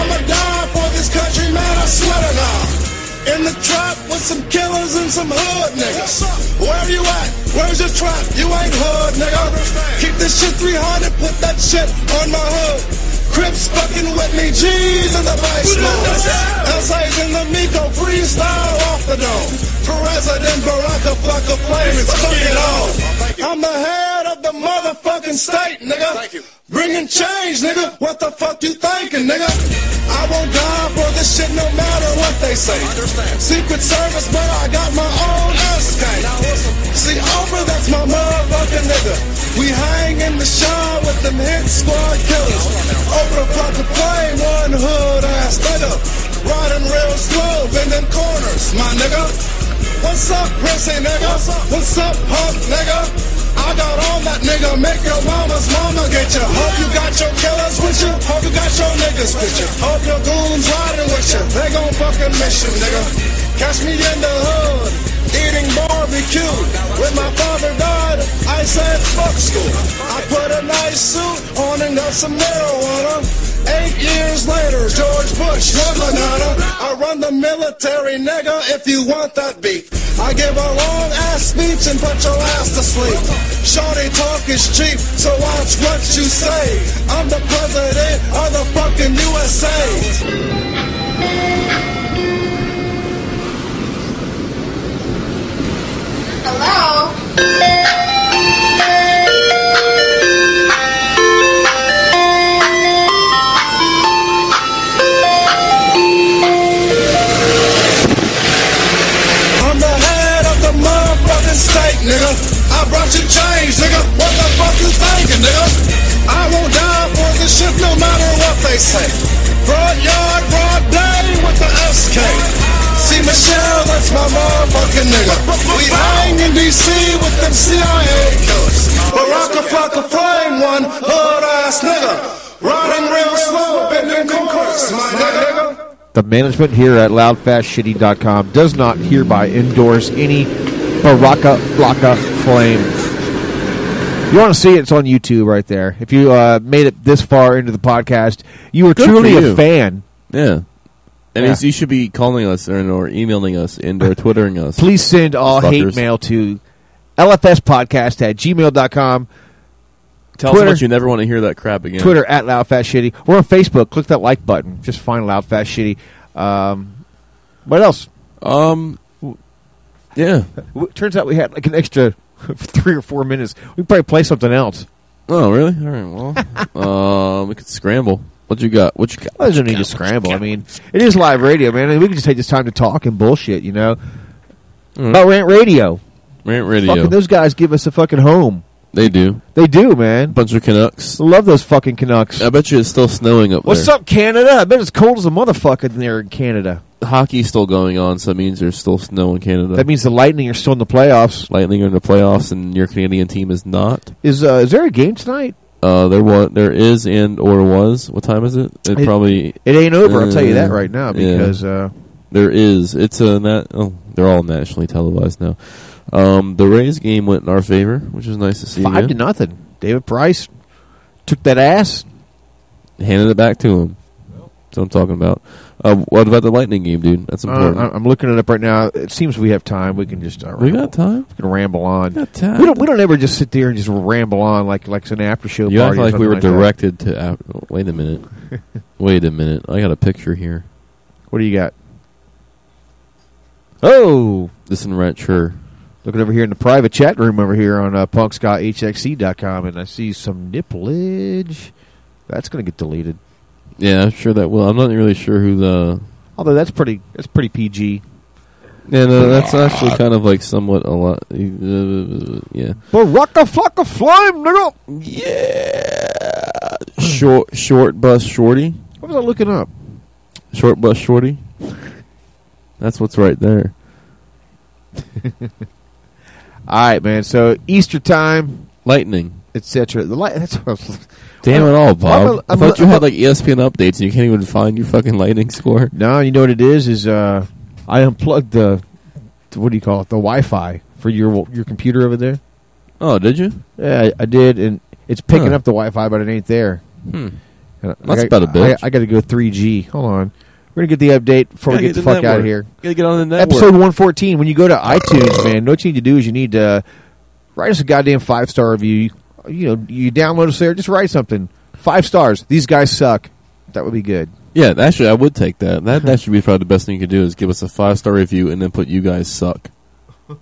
Speaker 2: I'ma die for this country, man, I swear to God. In the trap with some killers and some hood niggas. Where you at? Where's your trap? You ain't hood, nigga. Keep this shit 300, put that shit on my hood. Crips fucking with me, G's in the basement. Essays in the Miko freestyle off the dome. President Baraka Flocka Flame is fucking on. I'm the head of the motherfucking state, nigga. Bringing change, nigga. What the fuck you thinking, nigga? I won't die for this shit no matter what they say. Secret Service, but I got my own SK. See, Oprah, that's my motherfucking nigga. We hang in the shower with them hit squad killers. Oprah plot the flame, one hood ass nigga. Riding real slow, bending corners, my nigga. What's up, prissy nigga? What's up, punk nigga? I got on that nigga, make your mama's mama get you. Hope you got your killers with you. Hope you got your niggas with you. Hope your goons riding with you. They gon' fucking miss you, nigga. Catch me in the hood, eating barbecue. When my father died, I said fuck school. I put a nice suit on and got some marijuana. Eight years later, George Bush, Yamanana. I run the military, nigga, if you want that beef. I give a long ass speech and put your ass to sleep. Shorty talk is cheap, so watch what you say. I'm the president of the fucking USA.
Speaker 10: Hello?
Speaker 2: I'm the head of the motherfucking state, nigga. I brought you change, nigga. What the fuck you thinking, nigga? I won't die for this shit no matter what they say. Broad yard, broad day with the SK. See Michelle, that's my motherfucking nigga. We hang in DC with them CIA killers. Baraka flocka flame, one hood ass nigga. Riding real slow, bending corners, my nigga.
Speaker 7: The management here at loudfastshitty.com does not hereby endorse any Baraka Flocka Flame. You want to see it? It's on YouTube right there. If you uh, made it this far into the podcast, you were
Speaker 8: Good
Speaker 7: truly
Speaker 8: for
Speaker 7: a fan.
Speaker 8: Yeah. And
Speaker 7: Yeah.
Speaker 8: it's- you should be calling us or, or emailing us and or twittering us.
Speaker 7: Please send all hate mail to lfspodcast at gmail.com.
Speaker 8: Tell
Speaker 7: Twitter.
Speaker 8: us much you never want to hear that crap again.
Speaker 7: Twitter at Loud Fast Shitty. We're on Facebook. Click that like button. Just find Loud Fast Shitty. Um, what else?
Speaker 8: Um, yeah.
Speaker 7: Turns out we had like an extra three or four minutes. We could probably play something else.
Speaker 8: Oh, really? All right. Well, um, we could scramble. What you got? What you got?
Speaker 7: There's no need to scramble. I mean, it is live radio, man. and we can just take this time to talk and bullshit, you know. About Rant Radio.
Speaker 8: Rant Radio.
Speaker 7: Fucking those guys give us a fucking home.
Speaker 8: They do.
Speaker 7: They do, man.
Speaker 8: Bunch of Canucks.
Speaker 7: Love those fucking Canucks.
Speaker 8: I bet you it's still snowing up
Speaker 7: What's
Speaker 8: there.
Speaker 7: up, Canada? I bet it's cold as a motherfucker there in Canada.
Speaker 8: Hockey's still going on, so that means there's still snow in Canada.
Speaker 7: That means the Lightning are still in the playoffs.
Speaker 8: Lightning are in the playoffs, and your Canadian team is not.
Speaker 7: Is uh, is there a game tonight?
Speaker 8: Uh, there was, there is, and or was. What time is it? It,
Speaker 7: It-
Speaker 8: probably
Speaker 7: it ain't over, I'll tell you
Speaker 8: Uh,
Speaker 7: that right now,
Speaker 8: yeah.
Speaker 7: because, uh,
Speaker 8: there is. It's a nat. Oh, they're all nationally televised now. Um, the Rays game went in our favor, which is nice to see.
Speaker 7: Five
Speaker 8: man.
Speaker 7: to nothing. David Price took that ass.
Speaker 8: handed it back to him. That's what I'm talking about. Uh, what about the Lightning game, dude? That's
Speaker 7: Uh,
Speaker 8: important.
Speaker 7: I- I'm looking it up right now. It seems we have time. We can just uh,
Speaker 8: we
Speaker 7: ramble.
Speaker 8: got time.
Speaker 7: We can ramble on.
Speaker 8: got time.
Speaker 7: We don't. We don't ever just sit there and just ramble on like like it's an after show.
Speaker 8: You act like we were
Speaker 7: like that.
Speaker 8: directed to. Uh, wait a minute. wait a minute. I got a picture here.
Speaker 7: What do you got? Oh,
Speaker 8: This in Red Sure.
Speaker 7: looking over here in the private chat room over here on uh, punkscotthxc.com, and I see some nipplage. That's going to get deleted.
Speaker 8: Yeah, I'm sure that will. I'm not really sure who the.
Speaker 7: Although that's pretty. That's pretty PG.
Speaker 8: Yeah, no, that's actually kind of like somewhat a lot. Yeah. Uh, yeah.
Speaker 7: Baraka flocka flame, nigga.
Speaker 8: Yeah. Short, short bus shorty.
Speaker 7: What was I looking up?
Speaker 8: Short bus shorty. That's what's right there.
Speaker 7: All right, man. So Easter time,
Speaker 8: Lightning.
Speaker 7: etc. The light. That's what I was,
Speaker 8: Damn it all, Bob.
Speaker 7: I'm a-
Speaker 8: I
Speaker 7: I'm
Speaker 8: thought you had like ESPN updates and you can't even find your fucking lightning score.
Speaker 7: No, you know what it is? Is uh, I unplugged the, what do you call it? The Wi-Fi for your your computer over there.
Speaker 8: Oh, did you?
Speaker 7: Yeah, I, I did, and it's picking
Speaker 8: Huh.
Speaker 7: up the Wi-Fi, but it ain't there.
Speaker 8: Hmm.
Speaker 7: I-
Speaker 8: That's
Speaker 7: I,
Speaker 8: about a bitch.
Speaker 7: I, I got to go 3G. Hold on, we're gonna get the update before we
Speaker 8: Gotta
Speaker 7: get the
Speaker 8: the
Speaker 7: fuck out of here.
Speaker 8: Gotta get on the network.
Speaker 7: Episode 114. When you go to iTunes, man, what you need to do is you need to write us a goddamn five star review. You, you know, you download us there. Just write something. Five stars. These guys suck. That would be good.
Speaker 8: Yeah, actually, I would take that. That that should be probably the best thing you could do is give us a five star review and then put you guys suck.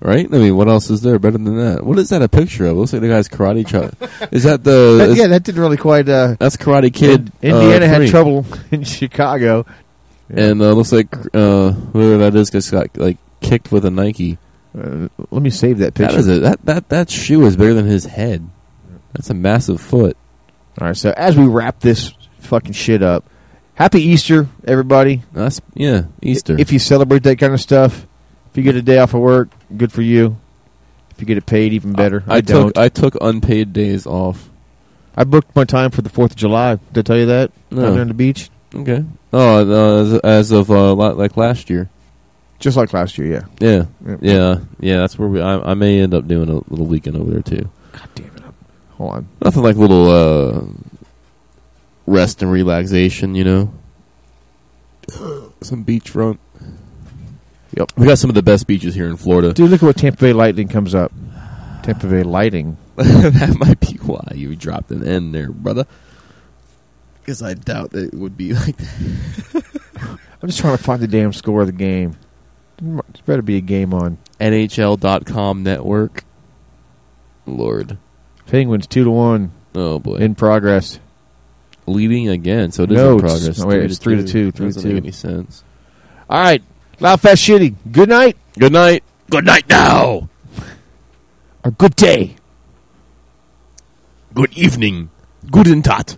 Speaker 8: Right? I mean, what else is there better than that? What is that a picture of? It looks like the guy's karate chop. is that the?
Speaker 7: That-
Speaker 8: is-
Speaker 7: yeah, that didn't really quite. Uh,
Speaker 8: that's Karate Kid.
Speaker 7: Indiana
Speaker 8: uh,
Speaker 7: had trouble in Chicago.
Speaker 8: and uh, looks like uh, whoever that is just got like kicked with a Nike.
Speaker 7: Uh, let me save that
Speaker 8: That
Speaker 7: picture.
Speaker 8: is a, that that that shoe is bigger than his head. That's a massive foot.
Speaker 7: All right, so as we wrap this fucking shit up, happy Easter, everybody.
Speaker 8: That's yeah, Easter.
Speaker 7: If you celebrate that kind of stuff, if you get a day off of work, good for you. If you get it paid, even better. I,
Speaker 8: I,
Speaker 7: don't.
Speaker 8: took I took unpaid days off.
Speaker 7: I booked my time for the Fourth of July. Did I tell you that?
Speaker 8: No.
Speaker 7: Down there on the beach,
Speaker 8: Okay. Oh, uh, as, as of uh, like last year.
Speaker 7: Just like last year. Yeah.
Speaker 8: Yeah,
Speaker 7: Yeah.
Speaker 8: yeah, yeah. That's where we. I, I may end up doing a little weekend over there too.
Speaker 7: God damn it! Hold on.
Speaker 8: Nothing like a little uh, rest and relaxation, you know. Some beachfront.
Speaker 7: Yep.
Speaker 8: We got some of the best beaches here in Florida.
Speaker 7: Dude, look at what Tampa Bay Lightning comes up. Tampa Bay Lightning.
Speaker 8: that might be why you dropped an N there, brother. Because I doubt that it would be like that.
Speaker 7: I'm just trying to find the damn score of the game. There better be a game on.
Speaker 8: NHL.com network. Lord.
Speaker 7: Penguins two to one
Speaker 8: Oh, boy.
Speaker 7: in progress.
Speaker 8: leading again, so it is
Speaker 7: No,
Speaker 8: in progress.
Speaker 7: no, wait, it's three to two, three to
Speaker 8: Doesn't
Speaker 7: two.
Speaker 8: make any sense.
Speaker 7: All right, loud, fast, shitty. Good night
Speaker 8: Good night. Good night now.
Speaker 7: or good day.
Speaker 8: Good evening. Guten Tat.